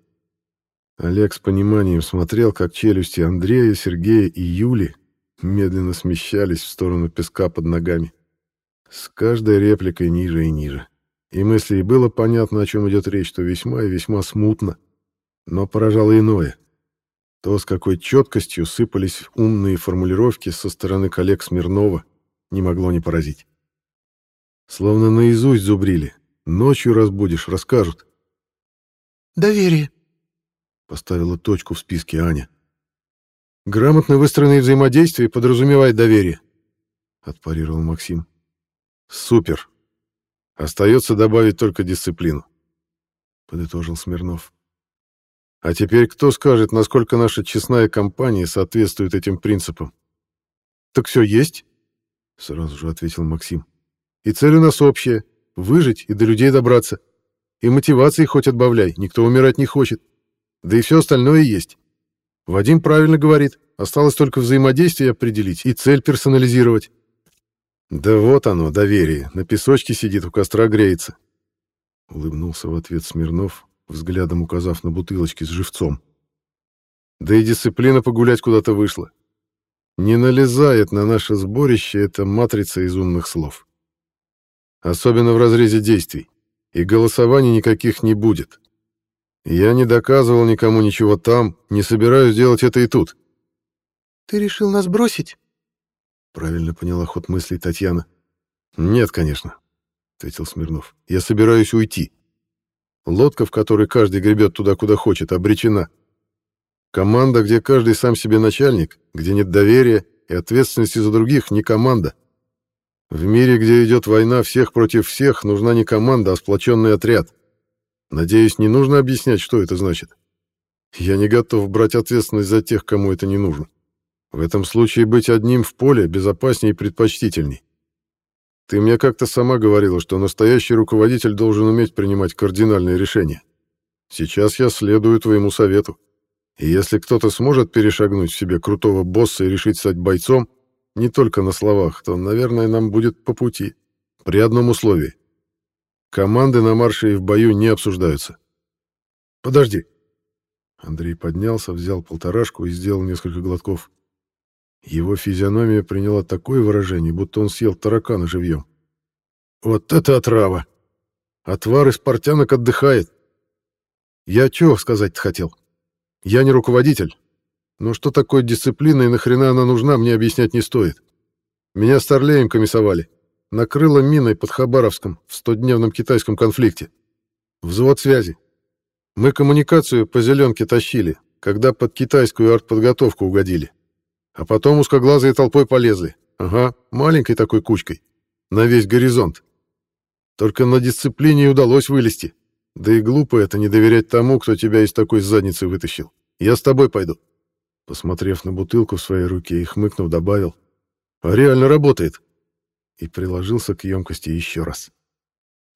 Олег с пониманием смотрел, как челюсти Андрея, Сергея и Юли медленно смещались в сторону песка под ногами. С каждой репликой ниже и ниже. И мысли и было понятно, о чем идет речь, то весьма и весьма смутно. Но поражало иное. То, с какой четкостью сыпались умные формулировки со стороны коллег Смирнова, не могло не поразить. Словно наизусть зубрили. Ночью разбудишь, расскажут. «Доверие», — поставила точку в списке Аня. «Грамотно выстроенные взаимодействия подразумевает доверие», — отпарировал Максим. «Супер. Остается добавить только дисциплину», — подытожил Смирнов. А теперь кто скажет, насколько наша честная компания соответствует этим принципам? Так все есть, сразу же ответил Максим. И цель у нас общая — выжить и до людей добраться. И мотивации хоть отбавляй, никто умирать не хочет. Да и все остальное есть. Вадим правильно говорит, осталось только взаимодействие определить и цель персонализировать. Да вот оно, доверие, на песочке сидит, у костра греется. Улыбнулся в ответ Смирнов, взглядом указав на бутылочки с живцом. Да и дисциплина погулять куда-то вышла. Не налезает на наше сборище эта матрица из умных слов. Особенно в разрезе действий. И голосований никаких не будет. Я не доказывал никому ничего там, не собираюсь делать это и тут. «Ты решил нас бросить?» Правильно поняла ход мыслей Татьяна. «Нет, конечно», — ответил Смирнов. «Я собираюсь уйти. Лодка, в которой каждый гребет туда, куда хочет, обречена. Команда, где каждый сам себе начальник, где нет доверия и ответственности за других, не команда. В мире, где идет война всех против всех, нужна не команда, а сплоченный отряд. Надеюсь, не нужно объяснять, что это значит. Я не готов брать ответственность за тех, кому это не нужно. В этом случае быть одним в поле безопаснее и предпочтительней. Ты мне как-то сама говорила, что настоящий руководитель должен уметь принимать кардинальные решения. Сейчас я следую твоему совету. И если кто-то сможет перешагнуть в себе крутого босса и решить стать бойцом, не только на словах, то, наверное, нам будет по пути. При одном условии. Команды на марше и в бою не обсуждаются. Подожди. Андрей поднялся, взял полторашку и сделал несколько глотков. Его физиономия приняла такое выражение, будто он съел таракана живьем. Вот это отрава! Отвар из портянок отдыхает. Я чего сказать-то хотел? Я не руководитель. Но что такое дисциплина и нахрена она нужна, мне объяснять не стоит. Меня старлеем комиссовали. Накрыло миной под Хабаровском в стодневном китайском конфликте. Взвод связи. Мы коммуникацию по зеленке тащили, когда под китайскую артподготовку угодили. А потом узкоглазые толпой полезли. Ага, маленькой такой кучкой. На весь горизонт. Только на дисциплине удалось вылезти. Да и глупо это не доверять тому, кто тебя из такой задницы вытащил. Я с тобой пойду. Посмотрев на бутылку в своей руке и хмыкнув, добавил. А реально работает. И приложился к емкости еще раз.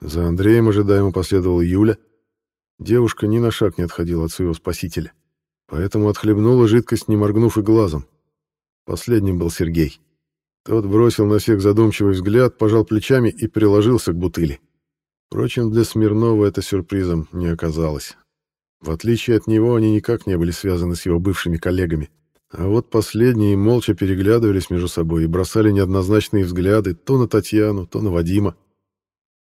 За Андреем ожидаемо последовала Юля. Девушка ни на шаг не отходила от своего спасителя. Поэтому отхлебнула жидкость, не моргнув и глазом. Последним был Сергей. Тот бросил на всех задумчивый взгляд, пожал плечами и приложился к бутыли. Впрочем, для Смирнова это сюрпризом не оказалось. В отличие от него, они никак не были связаны с его бывшими коллегами. А вот последние молча переглядывались между собой и бросали неоднозначные взгляды то на Татьяну, то на Вадима.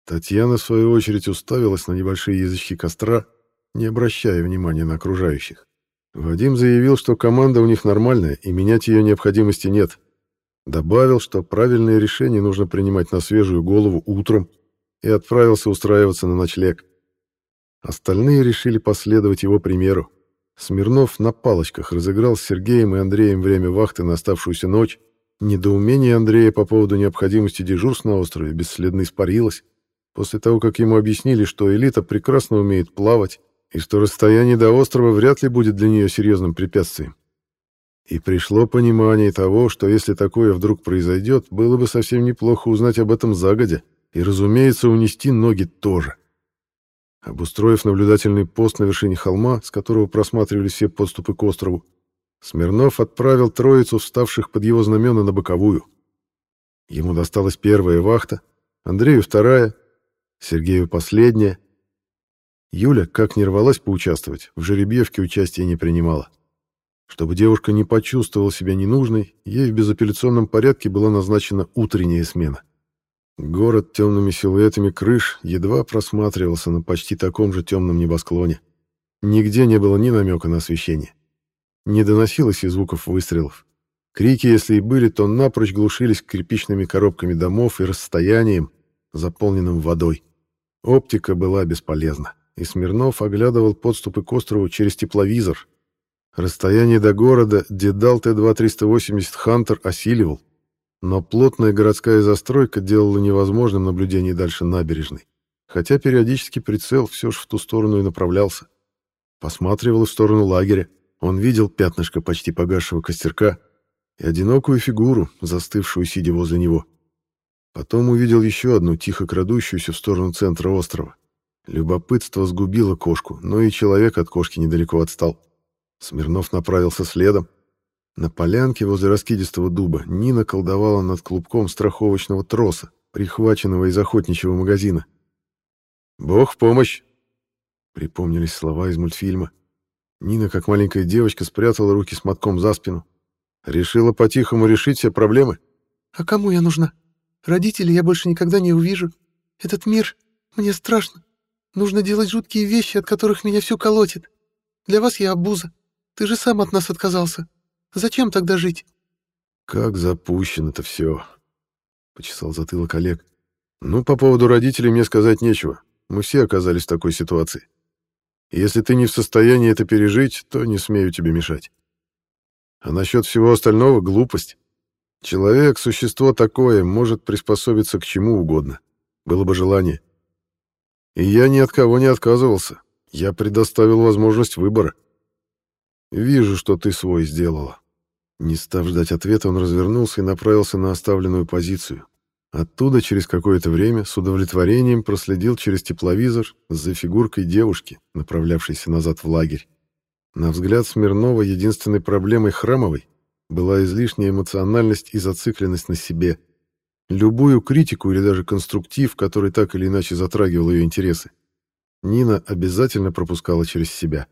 Татьяна, в свою очередь, уставилась на небольшие язычки костра, не обращая внимания на окружающих. Вадим заявил, что команда у них нормальная, и менять ее необходимости нет. Добавил, что правильные решения нужно принимать на свежую голову утром, и отправился устраиваться на ночлег. Остальные решили последовать его примеру. Смирнов на палочках разыграл с Сергеем и Андреем время вахты на оставшуюся ночь. Недоумение Андрея по поводу необходимости дежурств на острове бесследно испарилось, после того, как ему объяснили, что элита прекрасно умеет плавать, и что расстояние до острова вряд ли будет для нее серьезным препятствием. И пришло понимание того, что если такое вдруг произойдет, было бы совсем неплохо узнать об этом загодя, и, разумеется, унести ноги тоже. Обустроив наблюдательный пост на вершине холма, с которого просматривались все подступы к острову, Смирнов отправил троицу вставших под его знамена на боковую. Ему досталась первая вахта, Андрею вторая, Сергею последняя, Юля, как не рвалась поучаствовать, в жеребьевке участия не принимала. Чтобы девушка не почувствовала себя ненужной, ей в безапелляционном порядке была назначена утренняя смена. Город темными силуэтами крыш едва просматривался на почти таком же темном небосклоне. Нигде не было ни намека на освещение. Не доносилось и звуков выстрелов. Крики, если и были, то напрочь глушились кирпичными коробками домов и расстоянием, заполненным водой. Оптика была бесполезна и Смирнов оглядывал подступы к острову через тепловизор. Расстояние до города Дедал Т-2-380 «Хантер» осиливал, но плотная городская застройка делала невозможным наблюдение дальше набережной, хотя периодически прицел все же в ту сторону и направлялся. Посматривал в сторону лагеря, он видел пятнышко почти погасшего костерка и одинокую фигуру, застывшую, сидя возле него. Потом увидел еще одну, тихо крадущуюся в сторону центра острова. Любопытство сгубило кошку, но и человек от кошки недалеко отстал. Смирнов направился следом. На полянке возле раскидистого дуба Нина колдовала над клубком страховочного троса, прихваченного из охотничьего магазина. «Бог в помощь!» Припомнились слова из мультфильма. Нина, как маленькая девочка, спрятала руки с мотком за спину. Решила по-тихому решить все проблемы. «А кому я нужна? Родителей я больше никогда не увижу. Этот мир... Мне страшно. Нужно делать жуткие вещи, от которых меня все колотит. Для вас я обуза. Ты же сам от нас отказался. Зачем тогда жить?» «Как запущено это все!» — почесал затылок Олег. «Ну, по поводу родителей мне сказать нечего. Мы все оказались в такой ситуации. Если ты не в состоянии это пережить, то не смею тебе мешать. А насчет всего остального — глупость. Человек — существо такое, может приспособиться к чему угодно. Было бы желание. И я ни от кого не отказывался. Я предоставил возможность выбора. Вижу, что ты свой сделала. Не став ждать ответа, он развернулся и направился на оставленную позицию. Оттуда через какое-то время с удовлетворением проследил через тепловизор за фигуркой девушки, направлявшейся назад в лагерь. На взгляд Смирнова единственной проблемой Храмовой была излишняя эмоциональность и зацикленность на себе. Любую критику или даже конструктив, который так или иначе затрагивал ее интересы, Нина обязательно пропускала через себя.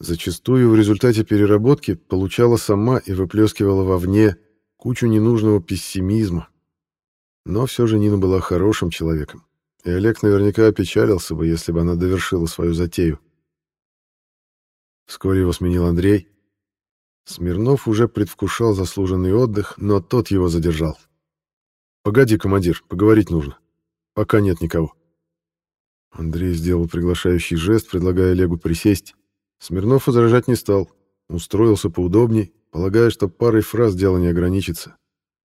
Зачастую в результате переработки получала сама и выплескивала вовне кучу ненужного пессимизма. Но все же Нина была хорошим человеком, и Олег наверняка опечалился бы, если бы она довершила свою затею. Вскоре его сменил Андрей. Смирнов уже предвкушал заслуженный отдых, но тот его задержал. «Погоди, командир, поговорить нужно. Пока нет никого». Андрей сделал приглашающий жест, предлагая Олегу присесть. Смирнов возражать не стал. Устроился поудобней, полагая, что парой фраз дело не ограничится.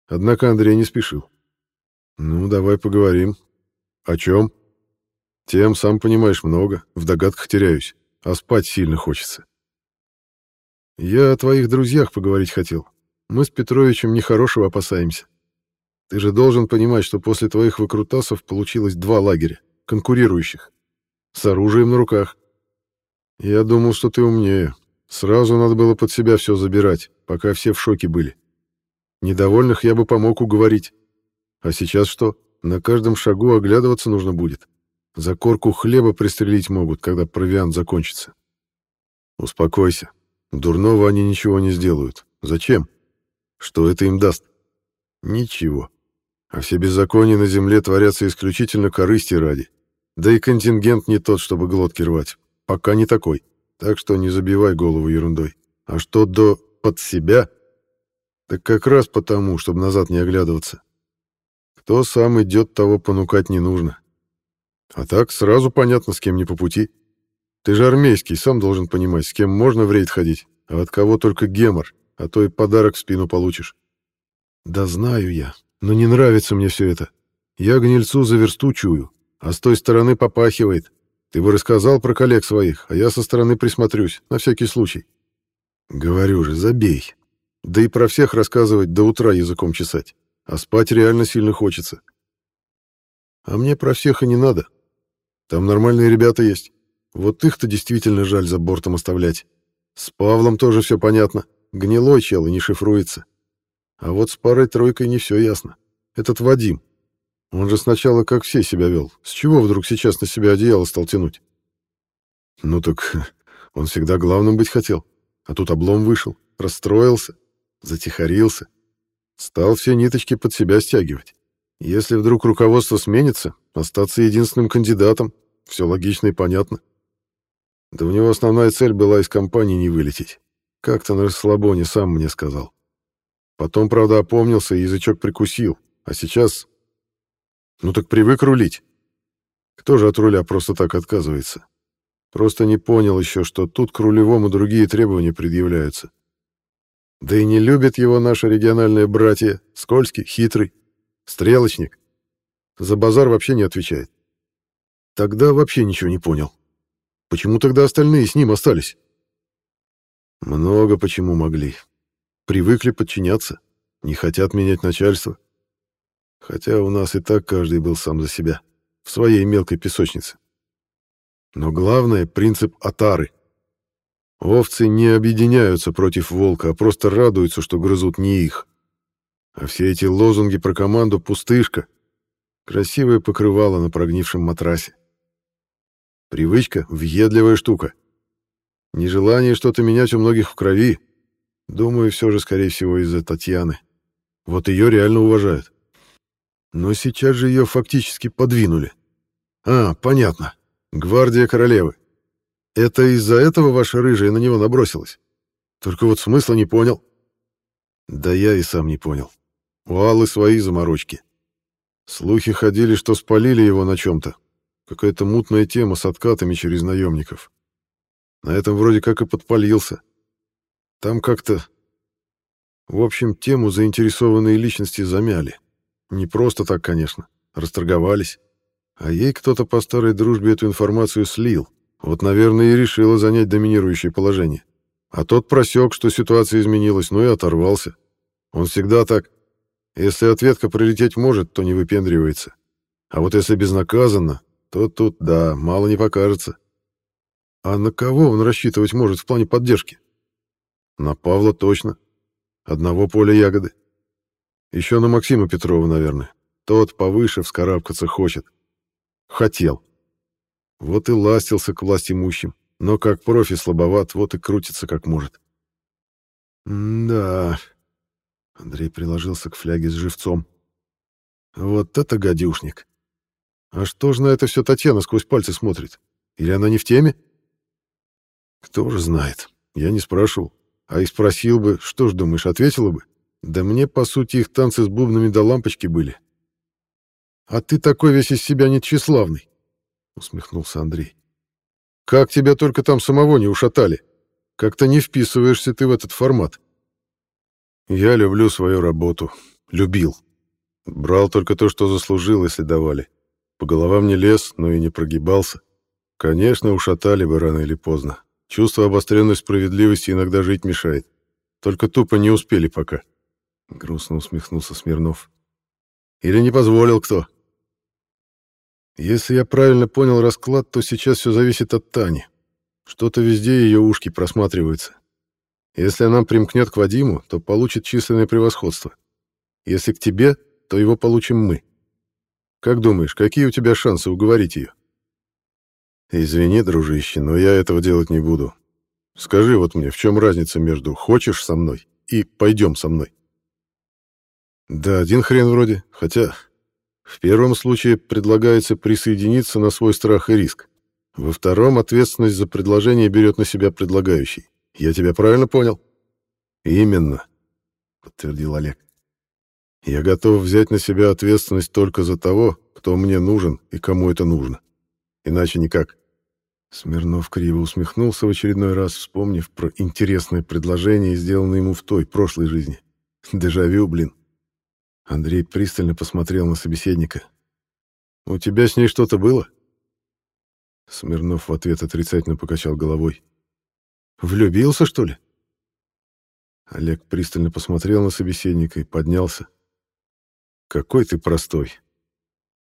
Однако Андрей не спешил. «Ну, давай поговорим. О чем?» «Тем, сам понимаешь, много. В догадках теряюсь. А спать сильно хочется». «Я о твоих друзьях поговорить хотел. Мы с Петровичем нехорошего опасаемся. Ты же должен понимать, что после твоих выкрутасов получилось два лагеря, конкурирующих, с оружием на руках. Я думал, что ты умнее. Сразу надо было под себя все забирать, пока все в шоке были. Недовольных я бы помог уговорить. А сейчас что? На каждом шагу оглядываться нужно будет. За корку хлеба пристрелить могут, когда провиант закончится. Успокойся. Дурного они ничего не сделают. Зачем? Что это им даст? Ничего. А все беззакония на земле творятся исключительно корысти ради. Да и контингент не тот, чтобы глотки рвать. Пока не такой. Так что не забивай голову ерундой. А что до «под себя»? Так как раз потому, чтобы назад не оглядываться. Кто сам идет, того понукать не нужно. А так сразу понятно, с кем не по пути. Ты же армейский, сам должен понимать, с кем можно в рейд ходить, а от кого только гемор, а то и подарок в спину получишь. Да знаю я, но не нравится мне все это. Я гнильцу за версту чую, а с той стороны попахивает. Ты бы рассказал про коллег своих, а я со стороны присмотрюсь, на всякий случай. Говорю же, забей. Да и про всех рассказывать до утра языком чесать. А спать реально сильно хочется. А мне про всех и не надо. Там нормальные ребята есть. Вот их-то действительно жаль за бортом оставлять. С Павлом тоже все понятно. Гнилой чел и не шифруется. А вот с парой-тройкой не все ясно. Этот Вадим. Он же сначала как все себя вел. С чего вдруг сейчас на себя одеяло стал тянуть? Ну так он всегда главным быть хотел. А тут облом вышел, расстроился, затихарился. Стал все ниточки под себя стягивать. Если вдруг руководство сменится, остаться единственным кандидатом. Все логично и понятно. Да у него основная цель была из компании не вылететь. Как-то на расслабоне сам мне сказал. Потом, правда, опомнился и язычок прикусил. А сейчас ну так привык рулить. Кто же от руля просто так отказывается? Просто не понял еще, что тут к рулевому другие требования предъявляются. Да и не любят его наши региональные братья. Скользкий, хитрый, стрелочник. За базар вообще не отвечает. Тогда вообще ничего не понял. Почему тогда остальные с ним остались? Много почему могли. Привыкли подчиняться, не хотят менять начальство. Хотя у нас и так каждый был сам за себя, в своей мелкой песочнице. Но главное — принцип отары. Овцы не объединяются против волка, а просто радуются, что грызут не их. А все эти лозунги про команду — пустышка. Красивое покрывало на прогнившем матрасе. Привычка — въедливая штука. Нежелание что-то менять у многих в крови. Думаю, все же, скорее всего, из-за Татьяны. Вот ее реально уважают. Но сейчас же ее фактически подвинули. А, понятно. Гвардия королевы. Это из-за этого ваша рыжая на него набросилась? Только вот смысла не понял. Да я и сам не понял. У Аллы свои заморочки. Слухи ходили, что спалили его на чем-то. Какая-то мутная тема с откатами через наемников. На этом вроде как и подпалился. Там как-то... В общем, тему заинтересованные личности замяли. Не просто так, конечно. Расторговались. А ей кто-то по старой дружбе эту информацию слил. Вот, наверное, и решила занять доминирующее положение. А тот просек, что ситуация изменилась, ну и оторвался. Он всегда так. Если ответка прилететь может, то не выпендривается. А вот если безнаказанно, то тут, да, мало не покажется. А на кого он рассчитывать может в плане поддержки? На Павла точно. Одного поля ягоды. Еще на Максима Петрова, наверное. Тот повыше вскарабкаться хочет. Хотел. Вот и ластился к власть имущим. Но как профи слабоват, вот и крутится как может. да. Андрей приложился к фляге с живцом. Вот это гадюшник. А что же на это все Татьяна сквозь пальцы смотрит? Или она не в теме? Кто же знает. Я не спрашивал. А и спросил бы, что ж думаешь, ответила бы? Да мне, по сути, их танцы с бубнами до лампочки были. А ты такой весь из себя нетчеславный, усмехнулся Андрей. Как тебя только там самого не ушатали? Как-то не вписываешься ты в этот формат. Я люблю свою работу. Любил. Брал только то, что заслужил, если давали. По головам не лез, но и не прогибался. Конечно, ушатали бы рано или поздно. Чувство обостренной справедливости иногда жить мешает. Только тупо не успели пока. Грустно усмехнулся Смирнов. Или не позволил кто? Если я правильно понял расклад, то сейчас все зависит от Тани. Что-то везде ее ушки просматриваются. Если она примкнет к Вадиму, то получит численное превосходство. Если к тебе, то его получим мы. Как думаешь, какие у тебя шансы уговорить ее? Извини, дружище, но я этого делать не буду. Скажи вот мне, в чем разница между «хочешь со мной» и «пойдем со мной»? Да, один хрен вроде, хотя в первом случае предлагается присоединиться на свой страх и риск. Во втором ответственность за предложение берет на себя предлагающий. Я тебя правильно понял? Именно, подтвердил Олег. Я готов взять на себя ответственность только за того, кто мне нужен и кому это нужно. Иначе никак. Смирнов криво усмехнулся в очередной раз, вспомнив про интересное предложение, сделанное ему в той прошлой жизни. Дежавю, блин. Андрей пристально посмотрел на собеседника. «У тебя с ней что-то было?» Смирнов в ответ отрицательно покачал головой. «Влюбился, что ли?» Олег пристально посмотрел на собеседника и поднялся. «Какой ты простой.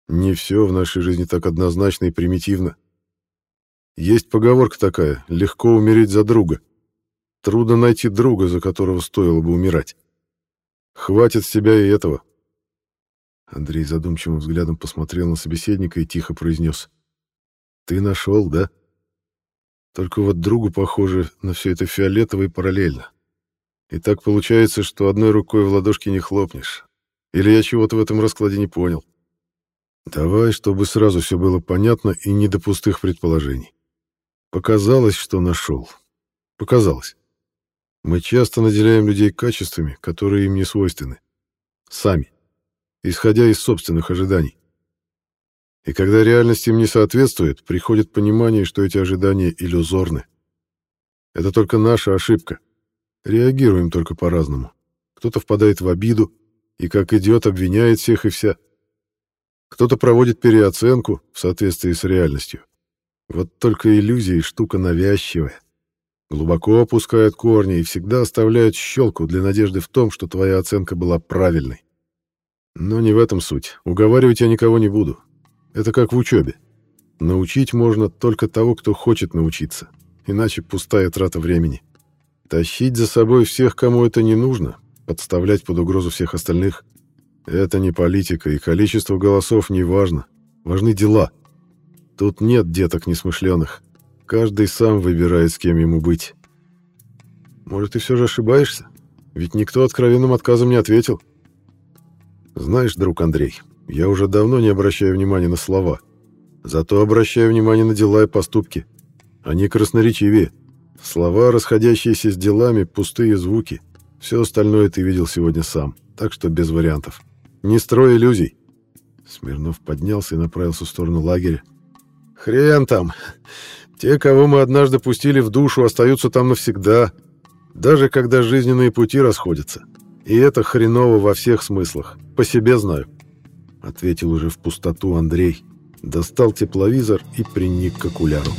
Не все в нашей жизни так однозначно и примитивно. Есть поговорка такая «легко умереть за друга». Трудно найти друга, за которого стоило бы умирать. Хватит себя и этого. Андрей задумчивым взглядом посмотрел на собеседника и тихо произнес. «Ты нашел, да? Только вот другу, похоже, на все это фиолетово и параллельно. И так получается, что одной рукой в ладошки не хлопнешь. Или я чего-то в этом раскладе не понял. Давай, чтобы сразу все было понятно и не до пустых предположений. Показалось, что нашел. Показалось. Мы часто наделяем людей качествами, которые им не свойственны. Сами исходя из собственных ожиданий. И когда реальность им не соответствует, приходит понимание, что эти ожидания иллюзорны. Это только наша ошибка. Реагируем только по-разному. Кто-то впадает в обиду и как идиот обвиняет всех и вся. Кто-то проводит переоценку в соответствии с реальностью. Вот только иллюзии — штука навязчивая. Глубоко опускают корни и всегда оставляют щелку для надежды в том, что твоя оценка была правильной. Но не в этом суть. Уговаривать я никого не буду. Это как в учебе. Научить можно только того, кто хочет научиться. Иначе пустая трата времени. Тащить за собой всех, кому это не нужно, подставлять под угрозу всех остальных — это не политика, и количество голосов не важно. Важны дела. Тут нет деток несмышленых. Каждый сам выбирает, с кем ему быть. Может, ты все же ошибаешься? Ведь никто откровенным отказом не ответил. — знаешь, друг Андрей, я уже давно не обращаю внимания на слова. Зато обращаю внимание на дела и поступки. Они красноречивее. Слова, расходящиеся с делами, пустые звуки. Все остальное ты видел сегодня сам, так что без вариантов. Не строй иллюзий. Смирнов поднялся и направился в сторону лагеря. Хрен там. Те, кого мы однажды пустили в душу, остаются там навсегда, даже когда жизненные пути расходятся. И это хреново во всех смыслах. По себе знаю. Ответил уже в пустоту Андрей. Достал тепловизор и приник к окуляру.